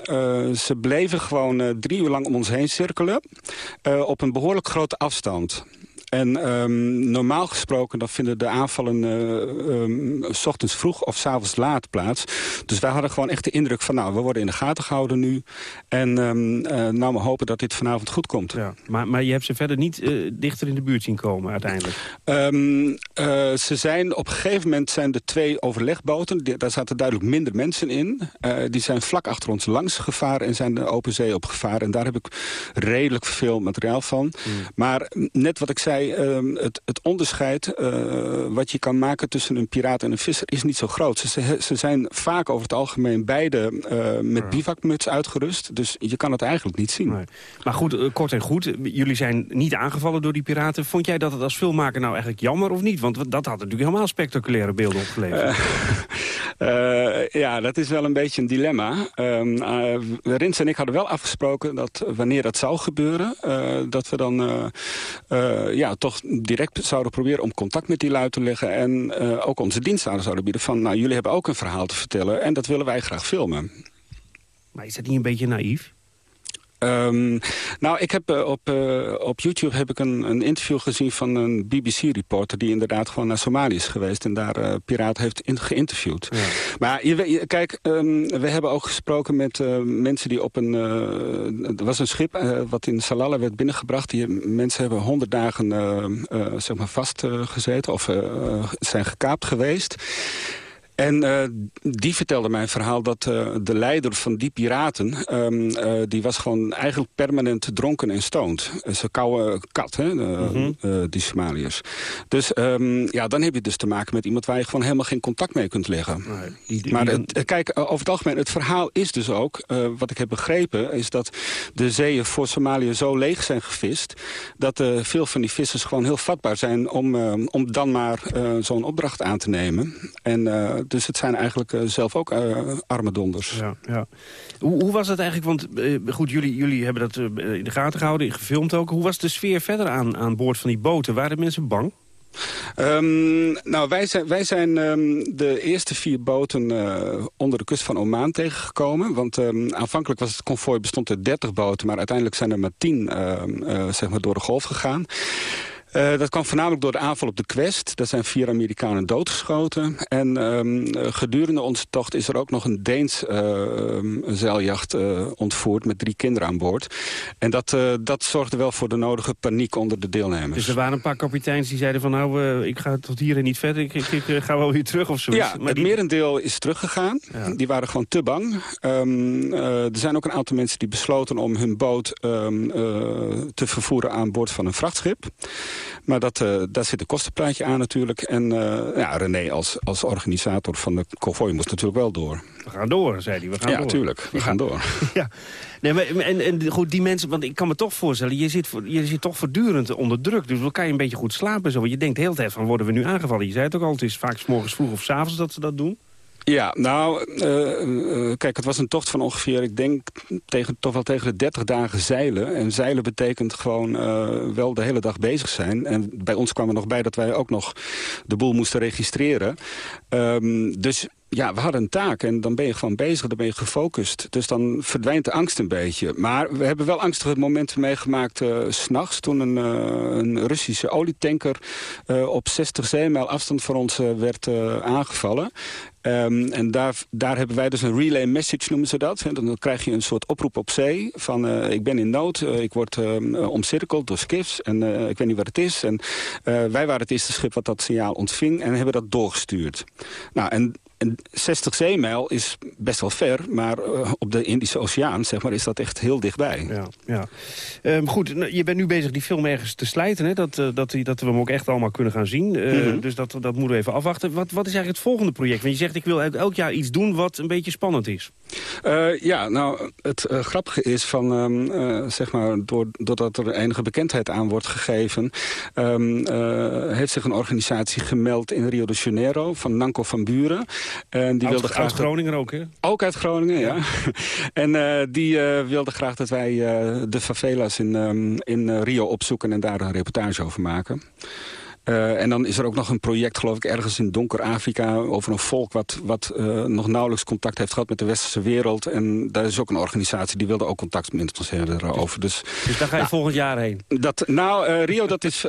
ze bleven gewoon uh, drie uur lang om ons heen cirkelen... Uh, op een behoorlijk grote afstand. En um, normaal gesproken dan vinden de aanvallen uh, um, s ochtends vroeg of s avonds laat plaats. Dus wij hadden gewoon echt de indruk van... nou, we worden in de gaten gehouden nu. En um, uh, nou, we hopen dat dit vanavond goed komt. Ja, maar, maar je hebt ze verder niet uh, dichter in de buurt zien komen uiteindelijk? Ze zijn op een gegeven moment zijn de twee overlegboten... Die, daar zaten duidelijk minder mensen in. Die zijn vlak achter ons langs gevaren en zijn de open zee opgevaren. En daar heb ik redelijk veel materiaal van. Mm. Maar net wat ik zei... Uh, het, het, onderscheid uh, wat je kan maken tussen een piraat en een visser is niet zo groot. Ze, ze zijn vaak over het algemeen beide uh, met bivakmuts uitgerust. Dus je kan het eigenlijk niet zien. Nee. Maar goed, uh, kort en goed. Jullie zijn niet aangevallen door die piraten. Vond jij dat het als filmmaker nou eigenlijk jammer of niet? Want dat had natuurlijk helemaal spectaculaire beelden opgeleverd. ja, dat is wel een beetje een dilemma. Um, Rins en ik hadden wel afgesproken dat wanneer dat zou gebeuren... dat we dan ja, toch direct zouden proberen om contact met die lui te leggen... en ook onze dienst aan zouden bieden van... nou, jullie hebben ook een verhaal te vertellen en dat willen wij graag filmen. Maar is dat niet een beetje naïef? Um, nou, ik heb uh, op, uh, op YouTube heb ik een, een interview gezien van een BBC-reporter... die inderdaad gewoon naar Somalië is geweest... en daar uh, piraten heeft in, geïnterviewd. Ja. Maar je, je, kijk, um, we hebben ook gesproken met mensen die op een... er was een schip wat in Salalah werd binnengebracht. Die mensen hebben honderd dagen zeg maar vastgezeten of zijn gekaapt geweest... En uh, die vertelde mij een verhaal dat uh, de leider van die piraten... Um, uh, die was gewoon eigenlijk permanent dronken en stoned. Ze een koude kat, hè, mm -hmm. die Somaliërs. Dus um, ja, dan heb je dus te maken met iemand... waar je gewoon helemaal geen contact mee kunt leggen. Nee, die, die, maar het, kijk, over het algemeen, het verhaal is dus ook... wat ik heb begrepen, is dat de zeeën voor Somalië zo leeg zijn gevist... dat veel van die vissers gewoon heel vatbaar zijn... om, om dan maar zo'n opdracht aan te nemen. En dus het zijn eigenlijk uh, zelf ook uh, arme donders. Ja, ja. Hoe, hoe, was het eigenlijk? Want uh, goed, jullie, jullie hebben dat in de gaten gehouden, gefilmd ook. Hoe was de sfeer verder aan, aan boord van die boten? Waren mensen bang? Um, nou, wij zijn, wij zijn um, de eerste vier boten uh, onder de kust van Oman tegengekomen. Want um, aanvankelijk was het konvooi bestond uit 30 boten... maar uiteindelijk zijn er maar 10 uh, zeg maar door de golf gegaan. Uh, dat kwam voornamelijk door de aanval op de Quest. Daar zijn vier Amerikanen doodgeschoten. En um, gedurende onze tocht is er ook nog een Deens uh, zeiljacht uh, ontvoerd... met drie kinderen aan boord. En dat, dat zorgde wel voor de nodige paniek onder de deelnemers. Dus er waren een paar kapiteins die zeiden van... nou, ik ga tot hier en niet verder, ik, ik, ik, ga wel weer terug of zoiets. Ja, maar het die... merendeel is teruggegaan. Ja. Die waren gewoon te bang. Um, er zijn ook een aantal mensen die besloten om hun boot um, te vervoeren aan boord van een vrachtschip. Maar dat, uh, daar zit een kostenplaatje aan natuurlijk. En uh, ja, René als, als organisator van de konvooi moest natuurlijk wel door. We gaan door, zei hij. We gaan ja, door. tuurlijk. We ja. gaan door. ja. Nee, maar, en, en goed, die mensen, want ik kan me toch voorstellen... je zit, je zit toch voortdurend onder druk. Dus dan kan je een beetje goed slapen. Zo. Want je denkt de hele tijd van, worden we nu aangevallen? Je zei het ook al, het is vaak s morgens vroeg of s avonds dat ze dat doen. Ja, nou, uh, uh, kijk, het was een tocht van ongeveer, ik denk, tegen, toch wel tegen de 30 dagen zeilen. En zeilen betekent gewoon uh, wel de hele dag bezig zijn. En bij ons kwam er nog bij dat wij ook nog de boel moesten registreren. Um, dus ja, we hadden een taak en dan ben je gewoon bezig, dan ben je gefocust. Dus dan verdwijnt de angst een beetje. Maar we hebben wel angstige momenten meegemaakt uh, s'nachts... toen een, een, Russische olietanker uh, op 60 zeemijl afstand van ons werd aangevallen. Um, en daar, daar hebben wij dus een relay message, noemen ze dat. Dan krijg je een soort oproep op zee van uh, ik ben in nood, uh, ik word uh, omcirkeld door skiffs en ik weet niet wat het is. En wij waren het eerste schip wat dat signaal ontving en hebben dat doorgestuurd. Nou, en en 60 zeemijl is best wel ver, maar uh, op de Indische Oceaan zeg maar, is dat echt heel dichtbij. Ja, ja. Um, goed, nou, je bent nu bezig die film ergens te slijten. Hè? Dat, uh, dat, dat we hem ook echt allemaal kunnen gaan zien. Uh, mm -hmm. Dus dat, dat moeten we even afwachten. Wat, wat is eigenlijk het volgende project? Want je zegt, ik wil elk jaar iets doen wat een beetje spannend is. ja, nou, het grappige is van, um, zeg maar, doordat er enige bekendheid aan wordt gegeven... Um, heeft zich een organisatie gemeld in Rio de Janeiro van Nanko van Buren... En die wilde graag uit Groningen ook, hè? Ook uit Groningen, ja. ja. en uh, die uh, wilde graag dat wij uh, de favelas in, um, in Rio opzoeken... en daar een reportage over maken. Uh, en dan is er ook nog een project, geloof ik, ergens in donker Afrika... over een volk wat, wat uh, nog nauwelijks contact heeft gehad met de westerse wereld. En daar is ook een organisatie die wilde ook contact met ons hebben erover. Dus, dus daar ga je nou, volgend jaar heen? Dat, nou, uh, Rio, dat is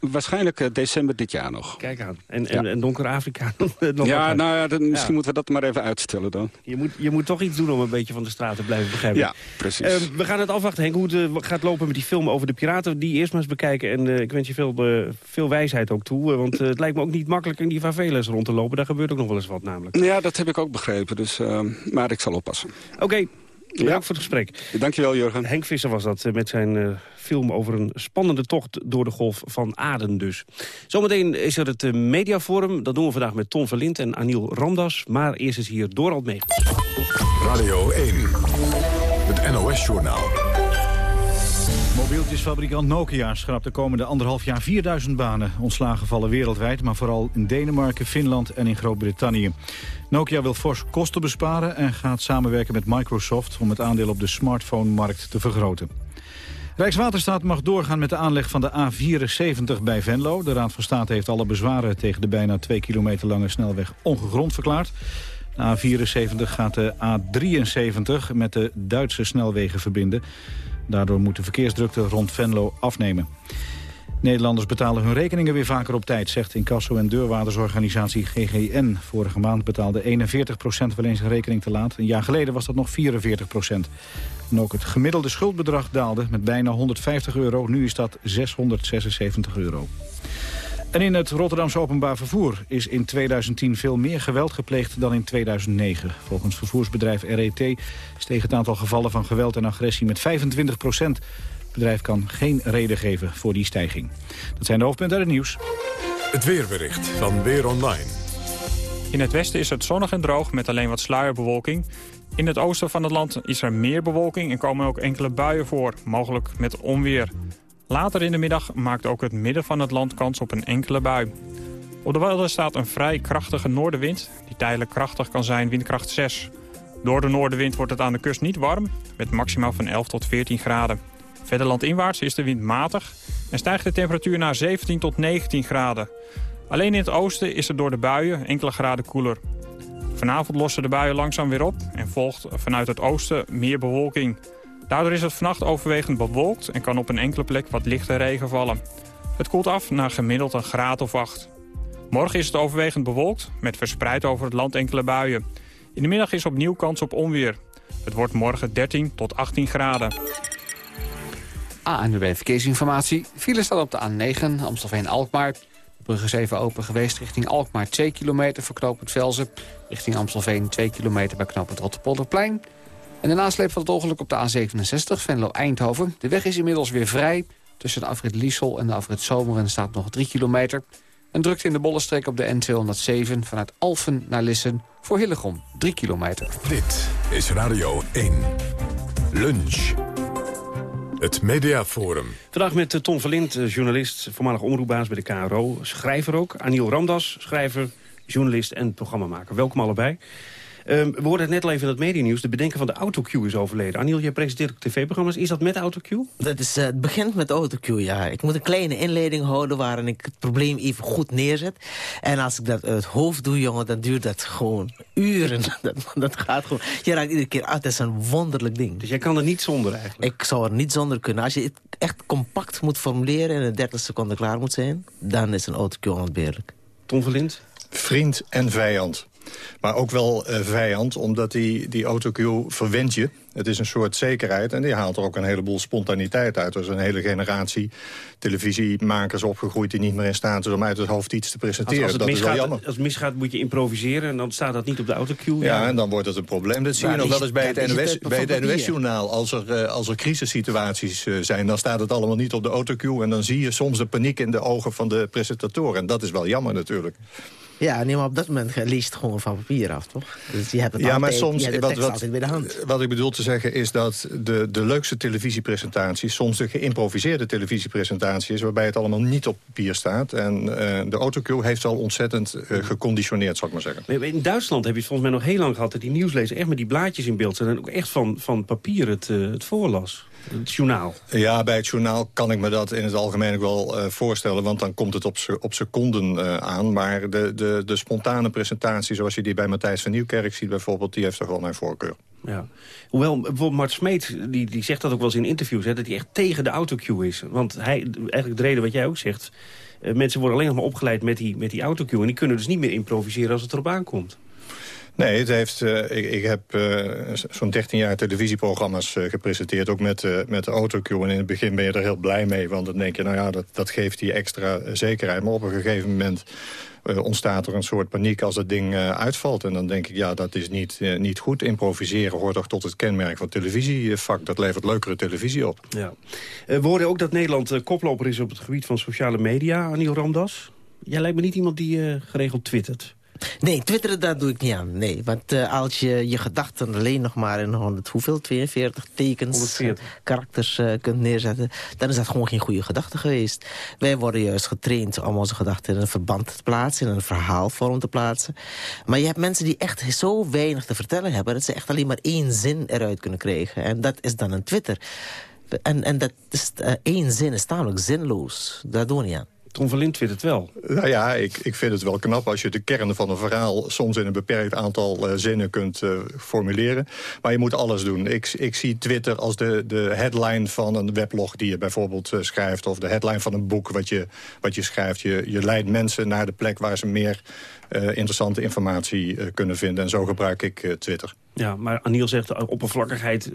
waarschijnlijk december dit jaar nog. Kijk aan. En, en, ja. en donker Afrika nog Ja, nou ja, dat, misschien ja. moeten we dat maar even uitstellen dan. Je moet, je moet toch iets doen om een beetje van de straat te blijven begrijpen. Ja, precies. we gaan het afwachten, Henk, hoe het gaat lopen met die film over de piraten. Die eerst maar eens bekijken. En ik wens je veel, veel wijsheid ook toe. Want uh, het lijkt me ook niet makkelijk in die favelas rond te lopen. Daar gebeurt ook nog wel eens wat namelijk. Ja, dat heb ik ook begrepen. Dus, uh, maar ik zal oppassen. Oké, okay. Bedankt ja. voor het gesprek. Dankjewel, Jurgen. Henk Visser was dat met zijn uh, film over een spannende tocht door de golf van Aden dus. Zometeen is er het uh, mediaforum. Dat doen we vandaag met Ton Verlind en Aniel Ramdas. Maar eerst is hier Dorald Meegens. Radio 1, het NOS-journaal. Mobieltjesfabrikant Nokia schrapt de komende anderhalf jaar 4000 banen. Ontslagen vallen wereldwijd, maar vooral in Denemarken, Finland en in Groot-Brittannië. Nokia wil fors kosten besparen en gaat samenwerken met Microsoft... om het aandeel op de smartphone-markt te vergroten. Rijkswaterstaat mag doorgaan met de aanleg van de A74 bij Venlo. De Raad van State heeft alle bezwaren tegen de bijna 2 kilometer lange snelweg ongegrond verklaard. De A74 gaat de A73 met de Duitse snelwegen verbinden. Daardoor moet de verkeersdrukte rond Venlo afnemen. Nederlanders betalen hun rekeningen weer vaker op tijd, zegt incasso- en deurwaardersorganisatie GGN. Vorige maand betaalde 41% wel eens een rekening te laat. Een jaar geleden was dat nog 44 En ook het gemiddelde schuldbedrag daalde met bijna 150 euro. Nu is dat 676 euro. En in het Rotterdamse openbaar vervoer is in 2010 veel meer geweld gepleegd dan in 2009. Volgens vervoersbedrijf RET steeg het aantal gevallen van geweld en agressie met 25 procent. Het bedrijf kan geen reden geven voor die stijging. Dat zijn de hoofdpunten uit het nieuws. Het weerbericht van Weer Online. In het westen is het zonnig en droog met alleen wat sluierbewolking. In het oosten van het land is er meer bewolking en komen ook enkele buien voor, mogelijk met onweer. Later in de middag maakt ook het midden van het land kans op een enkele bui. Op de Wadden staat een vrij krachtige noordenwind, die tijdelijk krachtig kan zijn, windkracht 6. Door de noordenwind wordt het aan de kust niet warm, met maximaal van 11 tot 14 graden. Verder landinwaarts is de wind matig en stijgt de temperatuur naar 17 tot 19 graden. Alleen in het oosten is het door de buien enkele graden koeler. Vanavond lossen de buien langzaam weer op en volgt vanuit het oosten meer bewolking. Daardoor is het vannacht overwegend bewolkt en kan op een enkele plek wat lichte regen vallen. Het koelt af naar gemiddeld een graad of 8. Morgen is het overwegend bewolkt, met verspreid over het land enkele buien. In de middag is opnieuw kans op onweer. Het wordt morgen 13 tot 18 graden. ANWB Verkeersinformatie. File staat op de A9, Amstelveen-Alkmaar. De brug is even open geweest richting Alkmaar 2 kilometer voor knooppunt Velzen. Richting Amstelveen 2 kilometer bij knooppunt Rotterpolderplein. En de nasleep van het ongeluk op de A67, Venlo-Eindhoven. De weg is inmiddels weer vrij. Tussen de afrit Liesel en de afrit Zomeren staat nog 3 kilometer. En drukt in de bollenstreek op de N207 vanuit Alphen naar Lissen... voor Hillegom, 3 kilometer. Dit is Radio 1. Lunch. Het Mediaforum. Vandaag met Tom Verlind, journalist, voormalig omroepbaas bij de KRO. Schrijver ook. Aniel Ramdas, schrijver, journalist en programmamaker. Welkom allebei. Ehm, we hoorden het net al even in het medienieuws. De bedenker van de autocue is overleden. Aniel, jij presenteert ook tv-programma's. Is dat met autocue? Dat is, eh, het begint met autocue, ja. Ik moet een kleine inleiding houden waarin ik het probleem even goed neerzet. En als ik dat uit het hoofd doe, jongen, dan duurt dat gewoon uren. dat, dat gaat gewoon... Je raakt iedere keer uit. Dat is een wonderlijk ding. Dus jij kan er niet zonder eigenlijk? Ik zou er niet zonder kunnen. Als je het echt compact moet formuleren en in 30 seconden klaar moet zijn... dan is een autocue onontbeerlijk. Tom Verlind? Vriend en vijand. Maar ook wel uh, vijand, omdat die, die autocue verwent je. Het is een soort zekerheid en die haalt er ook een heleboel spontaniteit uit. Er is een hele generatie televisiemakers opgegroeid... die niet meer in staat is om uit het hoofd iets te presenteren. Als, als dat misgaat, is wel jammer. Als het misgaat moet je improviseren en dan staat dat niet op de autocue. Ja, ja. en dan wordt het een probleem. Dat zie je nog wel eens bij het, NOS, bij het NOS-journaal. Als er, uh, als er crisissituaties uh, zijn, dan staat het allemaal niet op de autocue... en dan zie je soms de paniek in de ogen van de presentatoren. En dat is wel jammer natuurlijk. Ja, nee, maar op dat moment leest het gewoon van papier af, toch? Dus je hebt het ja, altijd, maar soms, je hebt de wat, wat, altijd bij de hand. wat ik bedoel te zeggen is dat de, de leukste televisiepresentaties... soms de geïmproviseerde televisiepresentatie is... waarbij het allemaal niet op papier staat. En uh, de autocue heeft al ontzettend uh, geconditioneerd, zou ik maar zeggen. In Duitsland heb je het volgens mij nog heel lang gehad... dat die nieuwslezer echt met die blaadjes in beeld zijn... en ook echt van, van papier het, uh, het voorlas. Het journaal. Ja, bij het journaal kan ik me dat in het algemeen ook wel uh, voorstellen... want dan komt het op, op seconden uh, aan. Maar de, de, de spontane presentatie, zoals je die bij Matthijs van Nieuwkerk ziet bijvoorbeeld... die heeft toch wel mijn voorkeur. Ja. Hoewel, bijvoorbeeld Mart Smeet, die, die zegt dat ook wel eens in interviews... Hè, dat hij echt tegen de autocue is. Want hij, eigenlijk de reden wat jij ook zegt... Uh, mensen worden alleen nog maar opgeleid met die, met die autocue... en die kunnen dus niet meer improviseren als het erop aankomt. Nee, het heeft, uh, ik, ik heb uh, zo'n 13 jaar televisieprogramma's uh, gepresenteerd, ook met, met de autocue. En in het begin ben je er heel blij mee, want dan denk je, nou ja, dat, dat geeft die extra zekerheid. Maar op een gegeven moment ontstaat er een soort paniek als het ding uitvalt. En dan denk ik, ja, dat is niet, niet goed. Improviseren hoort toch tot het kenmerk van televisievak. Dat levert leukere televisie op. Ja. we hoorden ook dat Nederland koploper is op het gebied van sociale media, Anil Ramdas. Jij lijkt me niet iemand die geregeld twittert. Nee, twitteren, dat doe ik niet aan. Nee, want uh, als je je gedachten alleen nog maar in 100, hoeveel, 42 tekens, 140. Uh, karakters uh, kunt neerzetten... dan is dat gewoon geen goede gedachte geweest. Wij worden juist getraind om onze gedachten in een verband te plaatsen... in een verhaalvorm te plaatsen. Maar je hebt mensen die echt zo weinig te vertellen hebben... dat ze echt alleen maar één zin eruit kunnen krijgen. En dat is dan een Twitter. En, en dat is, één zin is tamelijk zinloos. Daar doen we niet aan. Tom van vindt het wel. Nou ja, ik, ik vind het wel knap als je de kern van een verhaal... soms in een beperkt aantal uh, zinnen kunt uh, formuleren. Maar je moet alles doen. Ik, ik zie Twitter als de, de headline van een weblog die je bijvoorbeeld uh, schrijft... of de headline van een boek wat je, wat je schrijft. Je, je leidt mensen naar de plek waar ze meer interessante informatie kunnen vinden. En zo gebruik ik Twitter. Ja, maar Aniel zegt oppervlakkigheid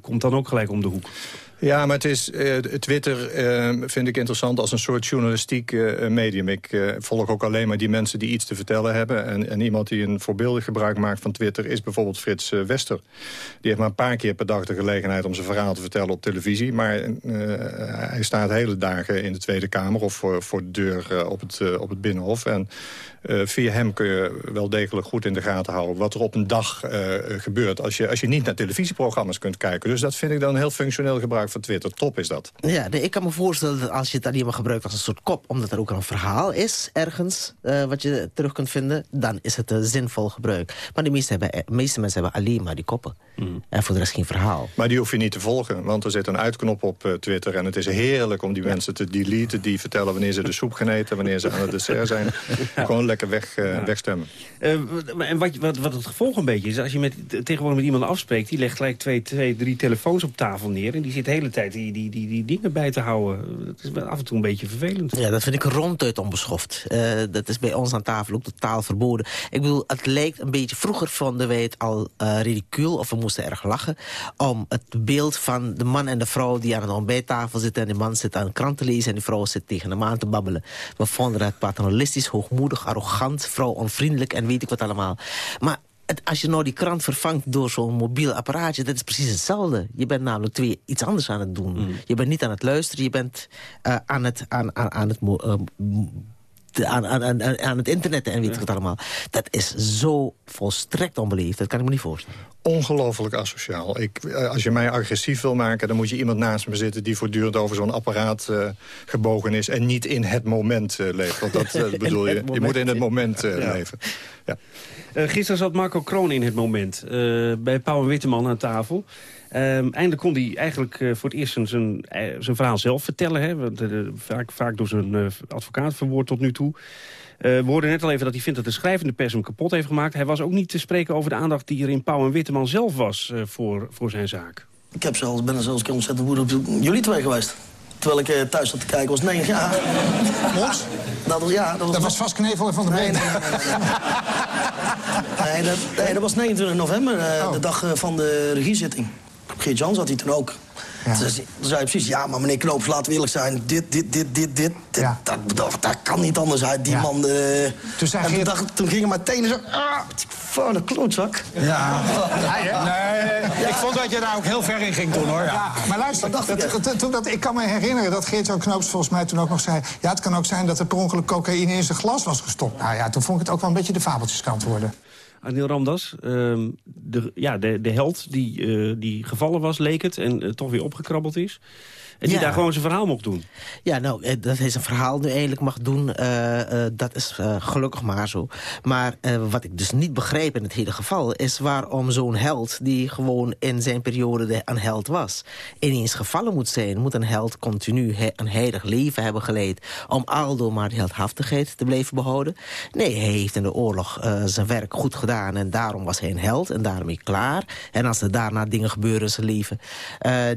komt dan ook gelijk om de hoek. Ja, maar het is, uh, Twitter uh, vind ik interessant als een soort journalistiek uh, medium. Ik volg ook alleen maar die mensen die iets te vertellen hebben. En, en iemand die een voorbeeldig gebruik maakt van Twitter... is bijvoorbeeld Frits Wester. Die heeft maar een paar keer per dag de gelegenheid om zijn verhaal te vertellen op televisie. Maar hij staat hele dagen in de Tweede Kamer of voor, voor de deur op, het, op het Binnenhof. En via hem kun je wel degelijk goed in de gaten houden... wat er op een dag gebeurt als je, als je niet naar televisieprogramma's kunt kijken. Dus dat vind ik dan een heel functioneel gebruik van Twitter. Top is dat. Ja, nee, ik kan me voorstellen dat als je het alleen maar gebruikt als een soort kop... omdat er ook een verhaal is ergens uh, wat je terug kunt vinden... dan is het een zinvol gebruik. Maar de meeste, hebben, de meeste mensen hebben alleen maar die koppen. Mm. En voor de rest geen verhaal. Maar die hoef je niet te volgen, want er zit een uitknop op uh, Twitter... en het is heerlijk om die ja. mensen te deleten... die vertellen wanneer ze de soep gaan eten, wanneer ze aan het dessert zijn. ja. Gewoon lekker weg, uh, ja. wegstemmen. en wat, wat, wat het gevolg een beetje is... als je met, tegenwoordig met iemand afspreekt... die legt gelijk twee, twee, drie telefoons op tafel neer... en die zit de hele tijd die, die, die, die dingen bij te houden. Dat is af en toe een beetje vervelend. Ja, dat vind ik ronduit onbeschoft. Uh, dat is bij ons aan tafel ook totaal verboden. Ik bedoel, het lijkt een beetje... Vroeger vonden wij het al uh, ridicuul, of we moesten erg lachen... om het beeld van de man en de vrouw die aan een ontbijttafel zitten... en de man zit aan een krant te lezen en die vrouw zit tegen hem aan te babbelen. We vonden dat paternalistisch, hoogmoedig, arrogant, vrouw onvriendelijk... en weet ik wat allemaal. Maar als je nou die krant vervangt door zo'n mobiel apparaatje... dat is precies hetzelfde. Je bent namelijk twee iets anders aan het doen. Mm. Je bent niet aan het luisteren, je bent uh, aan het... Aan, aan, aan het uh, aan, aan, aan, het internet en weet ik ja. wat allemaal. Dat is zo volstrekt onbeleefd. Dat kan ik me niet voorstellen. ongelooflijk asociaal. Ik, eh, als je mij agressief wil maken, dan moet je iemand naast me zitten... die voortdurend over zo'n apparaat uh, gebogen is... en niet in het moment uh, leeft. Want dat uh, bedoel je. Je moet in het moment ja. leven. Ja. gisteren zat Marco Kroon in het moment. bij Pauw en Witteman aan tafel. Um, eindelijk kon hij eigenlijk voor het eerst zijn, zijn, zijn verhaal zelf vertellen. Hè? Want, vaak, vaak door zijn advocaat verwoord tot nu toe. Uh, we hoorden net al even dat hij vindt dat de schrijvende pers hem kapot heeft gemaakt. Hij was ook niet te spreken over de aandacht die er in Pauw en Witteman zelf was uh, voor, voor zijn zaak. Ik heb zelfs, ben er zelfs een keer ontzettend woedend op jullie twee geweest. Terwijl ik uh, thuis zat te kijken, was 9 jaar. Mos? Dat was, ja, dat was, dat was vast knevel van de nee, nee, nee, nee, nee, dat, nee, dat was 29 november, oh. de dag van de regiezitting. Geert Jan zat hij toen ook. Ja. Toen, zei, hij precies, ja, maar meneer Knoops, laten we eerlijk zijn. Dit, dit, dit, dit, dit. Ja. Dat, dat, dat, kan niet anders uit. Die ja. man... Uh, toen, zei Geert... dacht, toen gingen mijn tenen zo... Ah, van een klootzak. Ja. Nee, ik vond dat je daar ook heel ver in ging toen, hoor. Ja. Maar luister, dat, dat, toen dat, ik kan me herinneren dat Geert-Jan Knoops volgens mij toen ook nog zei... ja, het kan ook zijn dat er per ongeluk cocaïne in zijn glas was gestopt. Nou ja, toen vond ik het ook wel een beetje de fabeltjeskant worden. Anil Ramdas, uh, de, ja, de, de held die, uh, die gevallen was, leek het, en uh, toch weer opgekrabbeld is. En die ja. daar gewoon zijn verhaal mocht doen. Ja, nou, eh, dat hij zijn verhaal nu eigenlijk mag doen, uh, uh, dat is uh, gelukkig maar zo. Maar wat ik dus niet begrijp in het hele geval... is waarom zo'n held, die gewoon in zijn periode een held was... ineens gevallen moet zijn. Moet een held continu een heilig leven hebben geleid... om aldoor maar die heldhaftigheid te blijven behouden? Nee, hij heeft in de oorlog zijn werk goed gedaan... en daarom was hij een held en daarmee klaar. En als er daarna dingen gebeuren in zijn leven...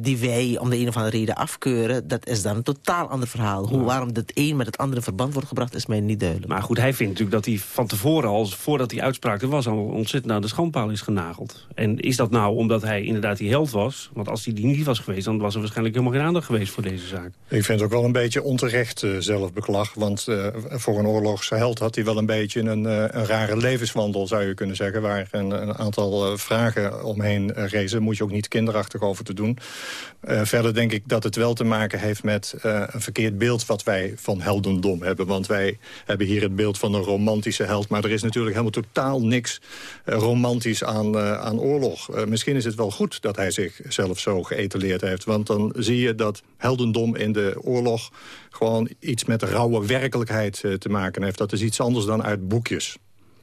die wij om de een of andere reden af afkeuren, dat is dan een totaal ander verhaal. Hoe, waarom het een met het andere verband wordt gebracht, is mij niet duidelijk. Maar goed, hij vindt natuurlijk dat hij van tevoren, al voordat die uitspraak er was... al ontzettend naar de schandpaal is genageld. En is dat nou omdat hij inderdaad die held was? Want als hij die niet was geweest, dan was er waarschijnlijk helemaal geen aandacht geweest voor deze zaak. Ik vind het ook wel een beetje onterecht uh, zelfbeklag. Want uh, voor een oorlogsheld had hij wel een beetje een, uh, een rare levenswandel, zou je kunnen zeggen. Waar een, een aantal vragen omheen rezen. Moet je ook niet kinderachtig over te doen. verder denk ik dat het wel te maken heeft met uh, een verkeerd beeld... wat wij van heldendom hebben. Want wij hebben hier het beeld van een romantische held... maar er is natuurlijk helemaal totaal niks uh, romantisch aan, uh, aan oorlog. misschien is het wel goed dat hij zichzelf zo geëtaleerd heeft. Want dan zie je dat heldendom in de oorlog... gewoon iets met rauwe werkelijkheid te maken heeft. Dat is iets anders dan uit boekjes.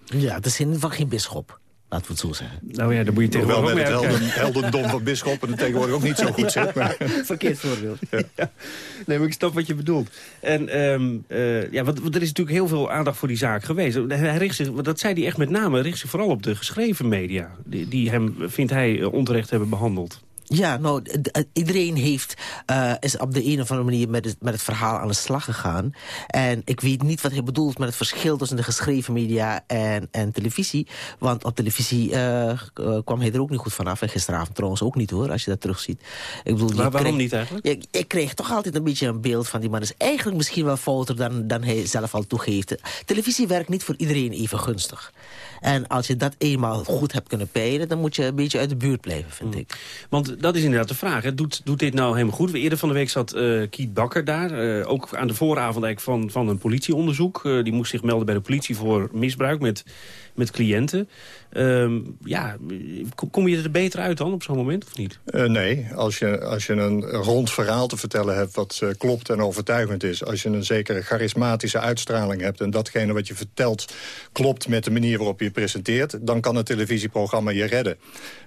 Ja, het is in van geen bisschop. Laten we het zo zeggen. Nou ja, dan moet je tegenwoordig wel met het helden, heldendom van bisschoppen tegenwoordig ook niet zo goed zit. Maar... Verkeerd voorbeeld. Ja. ja. Nee, maar ik snap wat je bedoelt. En um, uh, ja, want, want, er is natuurlijk heel veel aandacht voor die zaak geweest. Hij richt zich, dat zei hij echt met name, richt zich vooral op de geschreven media. Die, die hem, vindt hij, onterecht hebben behandeld. Ja, nou, iedereen heeft, uh, is op de een of andere manier met het, met het verhaal aan de slag gegaan. En ik weet niet wat hij bedoelt met het verschil tussen de geschreven media en, en televisie. Want op televisie uh, kwam hij er ook niet goed vanaf. En gisteravond trouwens ook niet hoor, als je dat terugziet. Ik bedoel, maar waarom niet eigenlijk? Ik, ik kreeg toch altijd een beetje een beeld van die man. is eigenlijk misschien wel fouter dan, dan hij zelf al toegeeft. Televisie werkt niet voor iedereen even gunstig. En als je dat eenmaal goed hebt kunnen peilen... dan moet je een beetje uit de buurt blijven, vind mm. ik. Want dat is inderdaad de vraag. Hè. Doet, doet dit nou helemaal goed? Eerder van de week zat uh, Kiet Bakker daar. Uh, ook aan de vooravond eigenlijk van, van een politieonderzoek. Uh, die moest zich melden bij de politie voor misbruik met, met cliënten. Um, ja, kom je er beter uit dan op zo'n moment, of niet? Uh, nee, als je, als je een rond verhaal te vertellen hebt... wat uh, klopt en overtuigend is... als je een zekere charismatische uitstraling hebt... en datgene wat je vertelt klopt met de manier waarop je presenteert... dan kan een televisieprogramma je redden.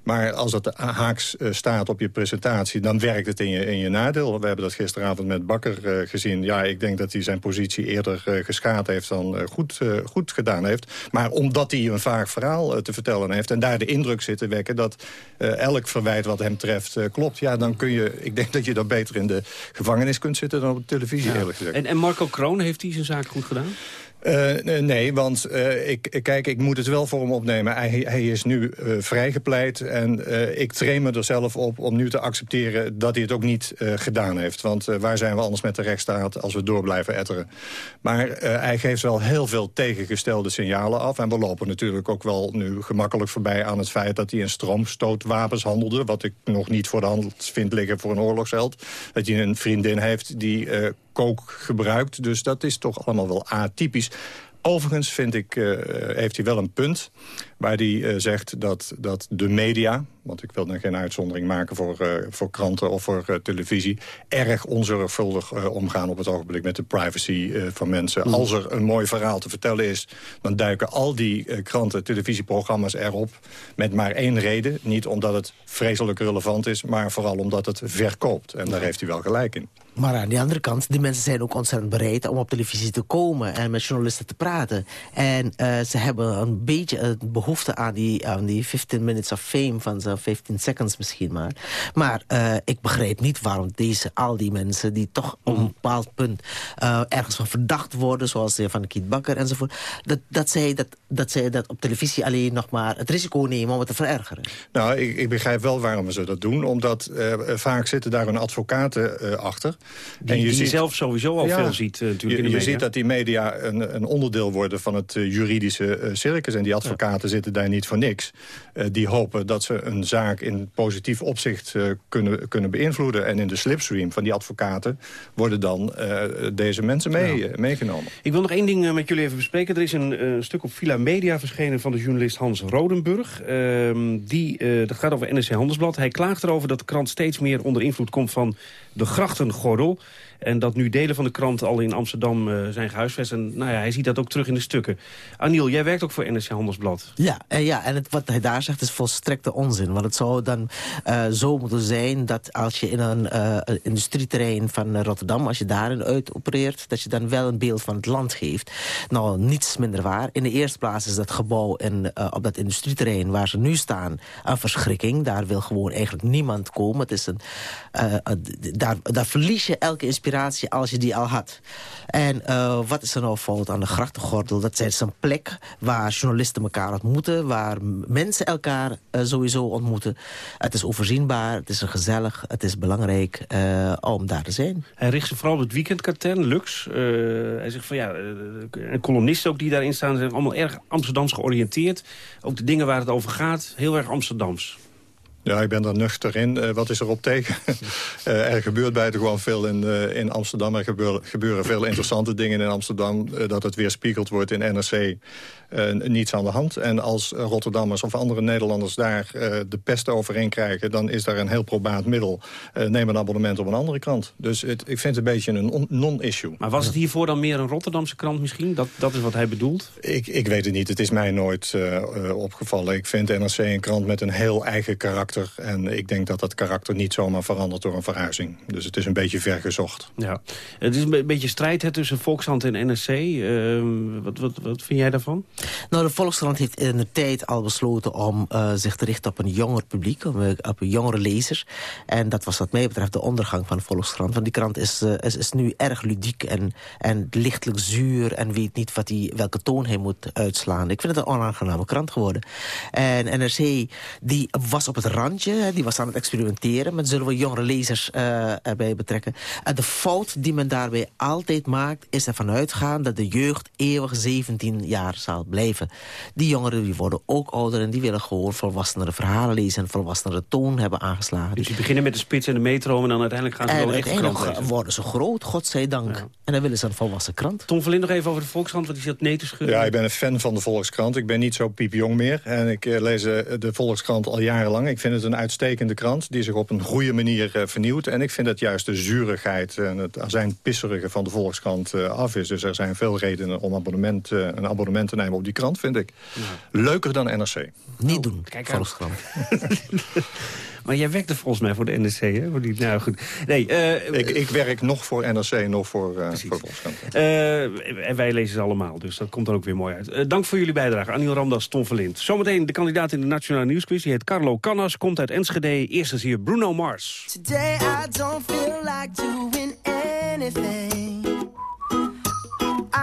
Maar als het haaks uh, staat op je presentatie... dan werkt het in je, in je nadeel. We hebben dat gisteravond met Bakker gezien. Ja, ik denk dat hij zijn positie eerder geschaad heeft... dan goed, goed gedaan heeft. Maar omdat hij een vaag verhaal te vertellen heeft... en daar de indruk zit te wekken dat uh, elk verwijt wat hem treft uh, klopt... ja, dan kun je, ik denk dat je dan beter in de gevangenis kunt zitten dan op de televisie, ja. eerlijk gezegd. En, en Marco Kroon, heeft hij zijn zaak goed gedaan? Uh, nee, want uh, ik, kijk, ik moet het wel voor hem opnemen. Hij, hij is nu vrijgepleit en ik train me er zelf op om nu te accepteren dat hij het ook niet gedaan heeft. Want waar zijn we anders met de rechtsstaat als we door blijven etteren? Maar hij geeft wel heel veel tegengestelde signalen af. En we lopen natuurlijk ook wel nu gemakkelijk voorbij aan het feit dat hij in stroomstootwapens handelde. Wat ik nog niet voor de hand vind liggen voor een oorlogsheld. Dat hij een vriendin heeft die kook gebruikt. Dus dat is toch allemaal wel atypisch. Overigens vind ik, uh, heeft hij wel een punt. Waar die eh, zegt dat, dat de media, want ik wil dan geen uitzondering maken voor, eh, voor kranten of voor eh, televisie, erg onzorgvuldig omgaan op het ogenblik met de privacy van mensen. Mm. Als er een mooi verhaal te vertellen is, dan duiken al die kranten, televisieprogramma's erop met maar één reden. Niet omdat het vreselijk relevant is, maar vooral omdat het verkoopt. En daar heeft hij wel gelijk in. Maar aan de andere kant, die mensen zijn ook ontzettend bereid om op televisie te komen en met journalisten te praten. En uh, ze hebben een beetje een behoefte aan die, aan die 15 minutes of fame van zo'n 15 seconds misschien maar. Maar uh, ik begrijp niet waarom deze, al die mensen die toch op een bepaald punt uh, ergens van verdacht worden, zoals van Kiet Bakker enzovoort, dat, dat, zij dat, dat zij dat op televisie alleen nog maar het risico nemen om het te verergeren. Nou, ik, ik begrijp wel waarom ze dat doen, omdat vaak zitten daar een advocaten achter. Die, en je, ziet, zelf sowieso al veel ziet uh, natuurlijk je, in de Je ziet dat die media een, een onderdeel worden van het uh, juridische uh, circus. En die advocaten zitten daar niet voor niks. die hopen dat ze een zaak in positief opzicht kunnen, kunnen beïnvloeden. En in de slipstream van die advocaten worden dan deze mensen mee, ja. meegenomen. Ik wil nog één ding met jullie even bespreken. Er is een stuk op Villa Media verschenen van de journalist Hans Rodenburg. Ehm, die, dat gaat over NRC Handelsblad. Hij klaagt erover dat de krant steeds meer onder invloed komt van de grachtengordel. En dat nu delen van de krant al in Amsterdam uh, zijn gehuisvest. En nou ja, hij ziet dat ook terug in de stukken. Aniel, jij werkt ook voor NRC Handelsblad. Ja, en, ja, en het, wat hij daar zegt is volstrekte onzin. Want het zou dan uh, zo moeten zijn dat als je in een industrieterrein van Rotterdam... als je daarin uit opereert, dat je dan wel een beeld van het land geeft. Nou, niets minder waar. In de eerste plaats is dat gebouw in, op dat industrieterrein waar ze nu staan... een verschrikking. Daar wil gewoon eigenlijk niemand komen. Het is een, daar, daar verlies je elke inspiratie als je die al had. En uh, wat is er nou fout aan de grachtengordel? Dat is een plek waar journalisten elkaar ontmoeten... waar mensen elkaar uh, sowieso ontmoeten. Het is overzienbaar, het is gezellig, het is belangrijk uh, om daar te zijn. Hij richt zich vooral op het weekendkatern, Lux. hij zegt van ja, en columnisten ook die daarin staan... zijn allemaal erg Amsterdams georiënteerd. Ook de dingen waar het over gaat, heel erg Amsterdams. Ja, ik ben daar nuchter in. Uh, wat is er op tegen? uh, er gebeurt buitengewoon veel in, uh, in Amsterdam. Er gebeuren, gebeuren veel interessante dingen in Amsterdam. dat het weerspiegeld wordt in NRC. Niets aan de hand. En als Rotterdammers of andere Nederlanders daar de pest overheen krijgen... dan is daar een heel probaat middel. neem een abonnement op een andere krant. Dus het, ik vind het een beetje een non-issue. Maar was het hiervoor dan meer een Rotterdamse krant misschien? Dat, dat is wat hij bedoelt? Ik, ik weet het niet. Het is mij nooit opgevallen. Ik vind NRC een krant met een heel eigen karakter en ik denk dat dat karakter niet zomaar verandert door een verhuizing. Dus het is een beetje vergezocht. Ja. Het is een beetje strijd hè, tussen Volkshand en NRC. Uh, wat, wat, wat vind jij daarvan? Nou, de Volkskrant heeft in de tijd al besloten om uh, zich te richten op een jonger publiek. Op jongere lezers. En dat was wat mij betreft de ondergang van de Volkskrant. Want die krant is, uh, is, is, nu erg ludiek en, en lichtelijk zuur. En weet niet wat die, welke toon hij moet uitslaan. Ik vind het een onaangename krant geworden. En NRC die was op het randje. Die was aan het experimenteren met zullen we jongere lezers uh, erbij betrekken. En de fout die men daarbij altijd maakt... is ervan uitgaan dat de jeugd eeuwig 17 jaar zal blijven. Die jongeren die worden ook ouder en die willen gewoon volwassenere verhalen lezen... en volwassenere toon hebben aangeslagen. Dus die beginnen met de spits en de metro en dan uiteindelijk gaan ze en wel echt uiteindelijk worden ze groot, godzijdank. Ja. En dan willen ze een volwassen krant. Tom Verlind nog even over de Volkskrant, want die zat nee te schudden. Ja, ik ben een fan van de Volkskrant. Ik ben niet zo piepjong meer. En ik uh, lees uh, de Volkskrant al jarenlang. Ik vind het een uitstekende krant die zich op een goede manier uh, vernieuwt. En ik vind dat juist de zurigheid en het zijn pisserige van de Volkskrant af is. Dus er zijn veel redenen om abonnement, een abonnement te nemen op die krant, vind ik. Ja. Leuker dan NRC. Niet doen, Kijk Volkskrant. Maar jij werkte volgens mij voor de NRC, hè? Voor die, nou goed. Nee, uh, ik, ik werk nog voor NRC, nog voor, uh, voor Volkskrant. Uh, en wij lezen ze allemaal, dus dat komt er ook weer mooi uit. dank voor jullie bijdrage. Aniel Ramdas, Tom Verlind. Zometeen de kandidaat in de Nationale Nieuwsquiz. Die heet Carlo Cannas, komt uit Enschede. Eerst is hier Bruno Mars. Today I don't feel like doing anything.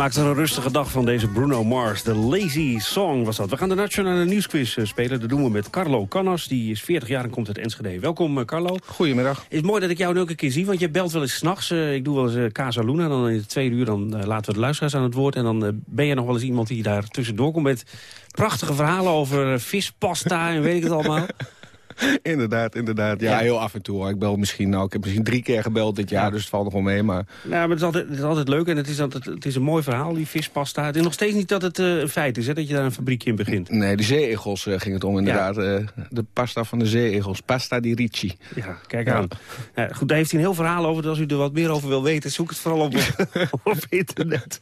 maakt er een rustige dag van deze Bruno Mars. De Lazy Song was dat. We gaan de Nationale Nieuwsquiz eh, spelen. Dat doen we met Carlo Cannas. Die is 40 jaar en komt uit Enschede. Welkom eh, Carlo. Goedemiddag. Is mooi dat ik jou nu ook een keer zie. Want je belt wel eens s'nachts. Uh, ik doe wel eens uh, Casa Luna. Dan in de tweede uur dan, laten we de luisteraars aan het woord. En dan ben je nog wel eens iemand die daar tussendoor komt met prachtige verhalen over vispasta en weet ik het allemaal. inderdaad, inderdaad. Ja, ja, heel af en toe. Hoor. Ik bel misschien, nou, ik heb misschien drie keer gebeld dit jaar, ja. dus het valt nog wel mee. Maar... Nou, maar het is altijd, het is altijd leuk en het is, altijd, het is een mooi verhaal, die vispasta. Het is nog steeds niet dat het uh, een feit is, hè, dat je daar een fabriekje in begint. Nee, de zeeegels uh, ging het om inderdaad. Ja. Uh, de pasta van de zeeegels, pasta di ricci. Ja, kijk aan. Ja, goed, daar heeft hij een heel verhaal over. Dus als u er wat meer over wil weten, zoek het vooral op, op internet.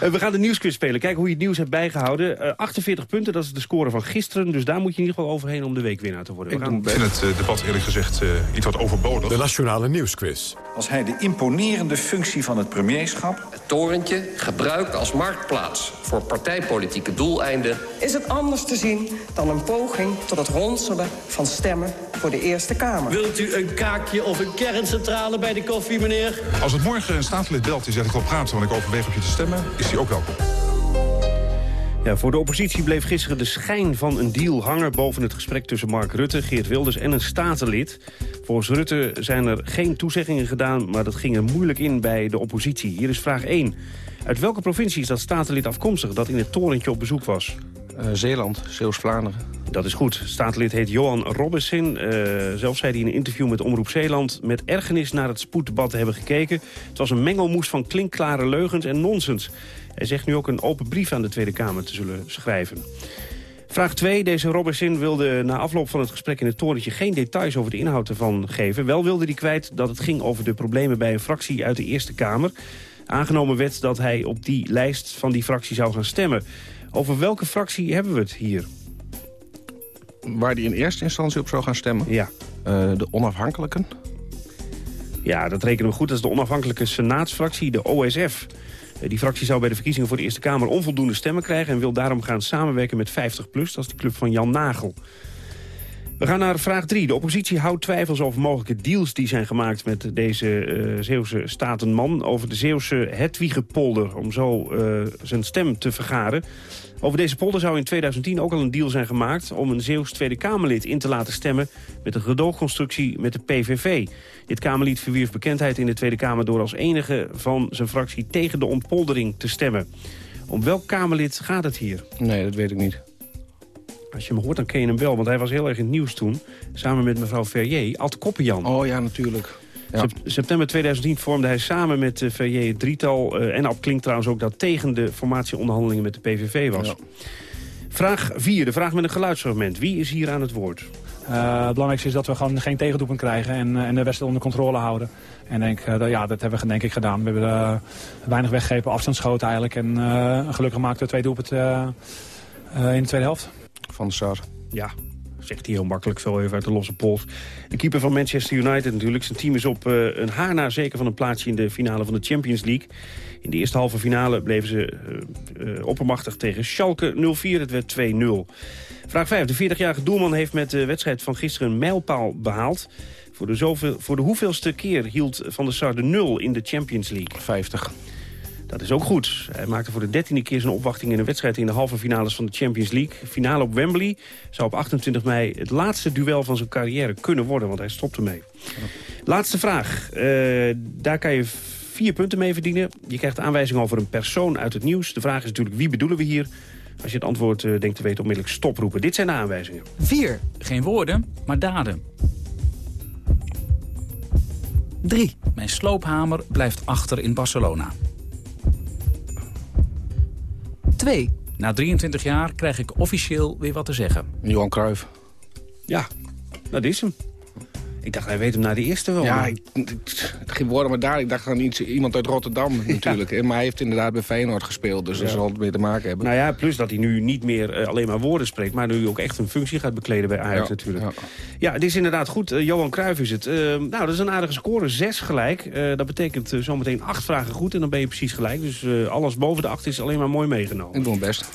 we gaan de nieuwsquiz spelen. Kijken hoe je het nieuws hebt bijgehouden. 48 punten, dat is de score van gisteren. Dus daar moet je in ieder geval overheen om de weekwinnaar te worden. Gaan... Ik vind het debat eerlijk gezegd uh, iets wat overbodig. De Nationale Nieuwsquiz. Als hij de imponerende functie van het premierschap... Het torentje gebruikt als marktplaats voor partijpolitieke doeleinden... is het anders te zien dan een poging tot het ronselen van stemmen voor de Eerste Kamer. Wilt u een kaakje of een kerncentrale bij de koffie, meneer? Als het morgen een staatslid belt die zegt ik wil praten... want ik overweeg op je te stemmen, is hij ook welkom. Ja, voor de oppositie bleef gisteren de schijn van een deal hangen... boven het gesprek tussen Mark Rutte, Geert Wilders en een statenlid. Volgens Rutte zijn er geen toezeggingen gedaan... maar dat ging er moeilijk in bij de oppositie. Hier is vraag 1. Uit welke provincie is dat statenlid afkomstig... dat in het torentje op bezoek was? Uh, Zeeland, Zeeuws-Vlaanderen. Dat is goed. Statenlid heet Johan Robinson. Uh, zelf zei hij in een interview met Omroep Zeeland... met ergernis naar het spoeddebat te hebben gekeken. Het was een mengelmoes van klinkklare leugens en nonsens. Hij zegt nu ook een open brief aan de Tweede Kamer te zullen schrijven. Vraag 2. Deze Robertson wilde na afloop van het gesprek in het torentje... geen details over de inhoud ervan geven. Wel wilde hij kwijt dat het ging over de problemen bij een fractie uit de Eerste Kamer. Aangenomen werd dat hij op die lijst van die fractie zou gaan stemmen. Over welke fractie hebben we het hier? Waar hij in eerste instantie op zou gaan stemmen? Ja. Uh, de onafhankelijken? Ja, dat rekenen we goed. Dat is de onafhankelijke senaatsfractie, de OSF. Die fractie zou bij de verkiezingen voor de Eerste Kamer onvoldoende stemmen krijgen... en wil daarom gaan samenwerken met 50PLUS. Dat is de club van Jan Nagel. We gaan naar vraag 3. De oppositie houdt twijfels over mogelijke deals die zijn gemaakt... met deze uh, Zeeuwse statenman over de Zeeuwse Hedwigepolder... om zo uh, zijn stem te vergaren. Over deze polder zou in 2010 ook al een deal zijn gemaakt... om een Zeeuws Tweede Kamerlid in te laten stemmen... met een gedoogconstructie met de PVV. Dit Kamerlid verwierf bekendheid in de Tweede Kamer... door als enige van zijn fractie tegen de ontpoldering te stemmen. Om welk Kamerlid gaat het hier? Nee, dat weet ik niet. Als je hem hoort, dan ken je hem wel, want hij was heel erg in het nieuws toen. Samen met mevrouw Verrier, Ad Koppenjan. Oh ja, natuurlijk. Ja. September 2010 vormde hij samen met uh, Verrier het drietal... Uh, en Ab klinkt trouwens ook dat tegen de formatieonderhandelingen met de PVV was. Ja. Vraag 4, de vraag met een geluidsfragment. Wie is hier aan het woord? Uh, het belangrijkste is dat we gewoon geen tegendoelpunt krijgen en, en de wedstrijd onder controle houden. En denk, uh, ja, dat hebben we denk ik gedaan. We hebben uh, weinig weggegeven, afstandsschoten eigenlijk. En gelukkig maakten we twee doelpunten in de tweede helft. Van Sar. Ja, zegt hij heel makkelijk, zo even uit de losse pols. De keeper van Manchester United natuurlijk. Zijn team is op uh, een haar na zeker van een plaatsje in de finale van de Champions League. In de eerste halve finale bleven ze uh, uh, oppermachtig tegen Schalke 0-4. Het werd 2-0. Vraag 5. De 40-jarige doelman heeft met de wedstrijd van gisteren een mijlpaal behaald. Voor de, zoveel, voor de hoeveelste keer hield Van der Sar de 0 in de Champions League? 50. Dat is ook goed. Hij maakte voor de dertiende keer zijn opwachting in een wedstrijd in de halve finales van de Champions League. Finale op Wembley zou op 28 mei het laatste duel van zijn carrière kunnen worden, want hij stopte mee. Laatste vraag. Uh, daar kan je vier punten mee verdienen. Je krijgt aanwijzing over een persoon uit het nieuws. De vraag is natuurlijk wie bedoelen we hier? Als je het antwoord uh, denkt te weten, onmiddellijk stoproepen. Dit zijn de aanwijzingen. 4. Geen woorden, maar daden. 3. Mijn sloophamer blijft achter in Barcelona. 2. Na 23 jaar krijg ik officieel weer wat te zeggen. Johan Cruijff. Ja, Dat is hem. Ik dacht, hij weet hem na de eerste wel. Ja, ik, het ging worden maar daar. Ik dacht aan iets, iemand uit Rotterdam natuurlijk. Maar hij heeft inderdaad bij Feyenoord gespeeld. Dus dat Ja. zal het mee te maken hebben. Nou ja, plus dat hij nu niet meer eh, alleen maar woorden spreekt... maar nu ook echt een functie gaat bekleden bij Ajax Ja, natuurlijk. Ja. het is inderdaad goed. Eh, Johan Cruijff is het. Eh, nou, dat is een aardige score. Zes gelijk. Eh, dat betekent zometeen acht vragen goed en dan ben je precies gelijk. Dus eh, alles boven de acht is alleen maar mooi meegenomen. Ik doe mijn best.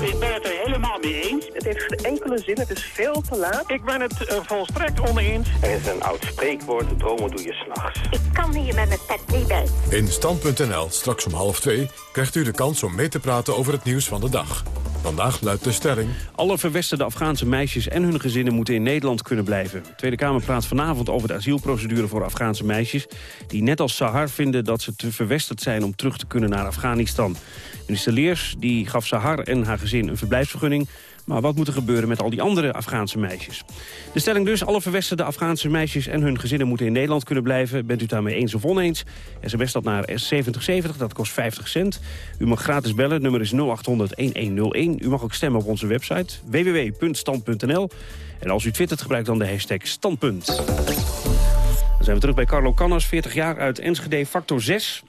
Ik ben het er helemaal mee eens. Het heeft geen enkele zin, het is veel te laat. Ik ben het eh, volstrekt oneens. Er is een oud spreekwoord, dromen doe je s'nachts. Ik kan hier met mijn pet niet bij. In Stand.nl, straks om half twee, krijgt u de kans om mee te praten over het nieuws van de dag. Vandaag luidt de stelling... Alle verwesterde Afghaanse meisjes en hun gezinnen moeten in Nederland kunnen blijven. De Tweede Kamer praat vanavond over de asielprocedure voor Afghaanse meisjes... die net als Sahar vinden dat ze te verwesterd zijn om terug te kunnen naar Afghanistan. Minister Leers die gaf Sahar en haar gezin een verblijfsvergunning... Maar wat moet er gebeuren met al die andere Afghaanse meisjes? De stelling dus, alle verwesterde Afghaanse meisjes en hun gezinnen moeten in Nederland kunnen blijven. Bent u daarmee eens of oneens? SMS dat naar S7070, dat kost 50 cent. U mag gratis bellen, nummer is 0800-1101. U mag ook stemmen op onze website www.stand.nl. En als u twittert, gebruik dan de hashtag standpunt. Dan zijn we terug bij Carlo Cannas, 40 jaar uit Enschede, factor 6.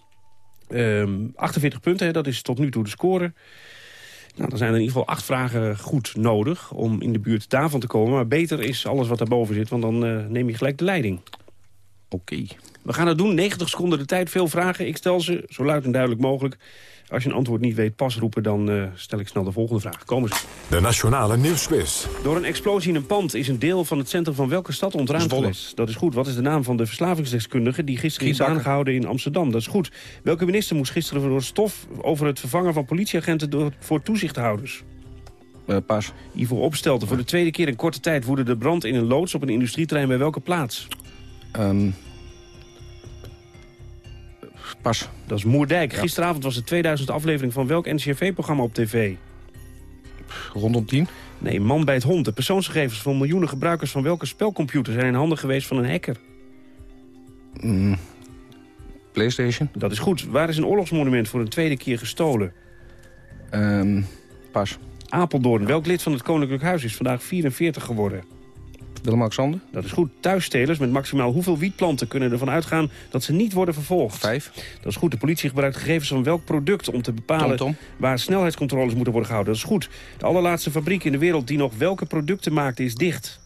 Ehm, 48 punten, hè, dat is tot nu toe de score. Nou, dan zijn er in ieder geval acht vragen goed nodig om in de buurt daarvan te komen. Maar beter is alles wat daarboven zit, want dan eh, neem je gelijk de leiding. Oké. We gaan het doen, 90 seconden de tijd, veel vragen. Ik stel ze zo luid en duidelijk mogelijk. Als je een antwoord niet weet, pas roepen, dan eh, stel ik snel de volgende vraag. Komen ze. De Nationale Nieuwsquiz. Door een explosie in een pand is een deel van het centrum van welke stad ontruimd geweest? Dat is goed. Wat is de naam van de verslavingsdeskundige die gisteren is aangehouden in Amsterdam? Dat is goed. Welke minister moest gisteren door stof over het vervangen van politieagenten door, voor toezichthouders? Eh, pas. Ivo Opstelten. Voor de tweede keer in korte tijd woedde de brand in een loods op een industrieterrein bij welke plaats? Ehm, pas. Dat is Moerdijk. Gisteravond was de 2000 aflevering van welk NCRV-programma op tv? Rondom 10? Nee, Man bij het Hond. De persoonsgegevens van miljoenen gebruikers van welke spelcomputer zijn in handen geweest van een hacker? Mm, Playstation? Dat is goed. Waar is een oorlogsmonument voor een tweede keer gestolen? Ehm, pas. Apeldoorn. Welk lid van het Koninklijk Huis is vandaag 44 geworden? Willem-Alexander? Dat is goed. Thuisstelers met maximaal hoeveel wietplanten kunnen ervan uitgaan dat ze niet worden vervolgd? Vijf. Dat is goed. De politie gebruikt gegevens van welk product om te bepalen waar snelheidscontroles moeten worden gehouden. Dat is goed. De allerlaatste fabriek in de wereld die nog welke producten maakte is dicht.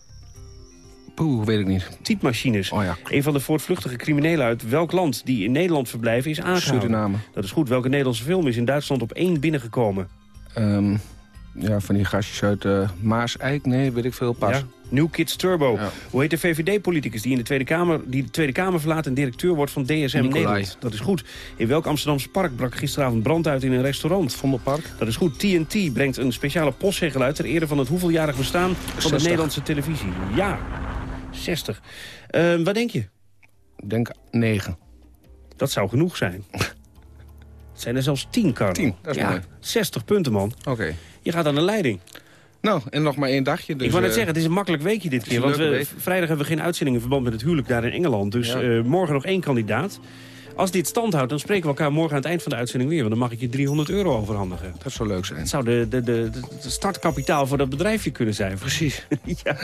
Poeh, weet ik niet. Typemachines. Oh ja. Een van de voortvluchtige criminelen uit welk land die in Nederland verblijven is aangehouden. Suriname. Dat is goed. Welke Nederlandse film is in Duitsland op één binnengekomen? Ehm, ja, van die gastjes uit eh Maas-Eik. Nee, weet ik veel. Pas. Ja, New Kids Turbo. Ja. Hoe heet de VVD-politicus die in de Tweede Kamer, die de Tweede Kamer verlaat en directeur wordt van DSM Nicolai. Nederland? Dat is goed. In welk Amsterdamse park brak gisteravond brand uit in een restaurant? Vondelpark. Dat is goed. TNT brengt een speciale postzegel uit ter ere van het hoeveeljarig bestaan van de 60. Nederlandse televisie. Ja, 60. Eh, wat denk je? Ik denk 9. Dat zou genoeg zijn. Het zijn er zelfs 10, Carlo. 10, dat is ja, mooi. 60 punten, man. Oké. Je gaat aan de leiding. Nou, en nog maar één dagje. Dus, ik wou net eh, zeggen, het is een makkelijk weekje dit keer. Want we, leuke week. vrijdag hebben we geen uitzending in verband met het huwelijk daar in Engeland. Dus Ja. eh, morgen nog één kandidaat. Als dit stand houdt, dan spreken we elkaar morgen aan het eind van de uitzending weer. Want dan mag ik je 300 euro overhandigen. Dat zou leuk zijn. Het zou de, de, de, startkapitaal voor dat bedrijfje kunnen zijn. Precies. ja.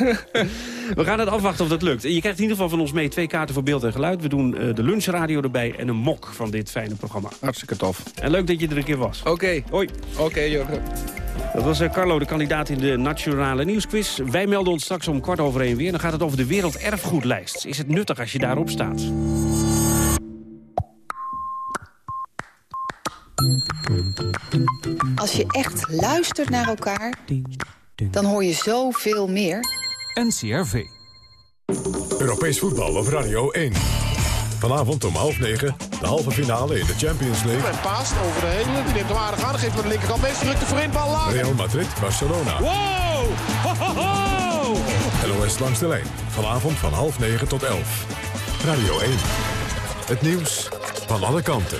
We gaan het afwachten of dat lukt. Je krijgt in ieder geval van ons mee twee kaarten voor beeld en geluid. We doen eh, de lunchradio erbij en een mok van dit fijne programma. Hartstikke tof. En leuk dat je er een keer was. Oké. Hoi. Oké, Jurgen. Dat was eh, Carlo, de kandidaat in de Nationale Nieuwsquiz. Wij melden ons straks om kwart over één weer. Dan gaat het over de Werelderfgoedlijst. Is het nuttig als je daarop staat? Als je echt luistert naar elkaar, dan hoor je zoveel meer. NCRV. Europees voetbal op Radio 1. Vanavond om half negen, de halve finale in de Champions League. En paast over de hele. Die neemt hem aardig aan. Geeft naar de linkerkant. Meest drukt de voorin. Bal laag. Real Madrid, Barcelona. Wow! Ho, ho, ho! LOS langs de lijn. Vanavond van half negen tot elf. Radio 1. Het nieuws van alle kanten.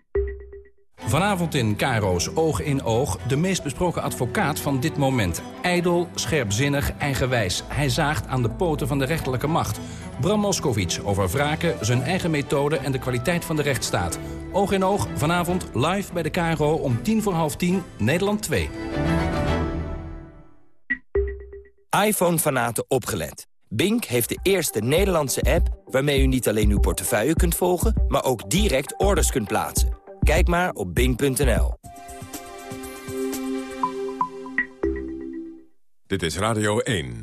Vanavond in Caro's Oog in Oog de meest besproken advocaat van dit moment. Ijdel, scherpzinnig, eigenwijs. Hij zaagt aan de poten van de rechterlijke macht. Bram Moskowitz over wraken, zijn eigen methode en de kwaliteit van de rechtsstaat. Oog in Oog, vanavond live bij de KRO om tien voor half tien, Nederland 2. iPhone-fanaten opgelet. Bink heeft de eerste Nederlandse app waarmee u niet alleen uw portefeuille kunt volgen... maar ook direct orders kunt plaatsen. Kijk maar op bink.nl. Dit is Radio 1.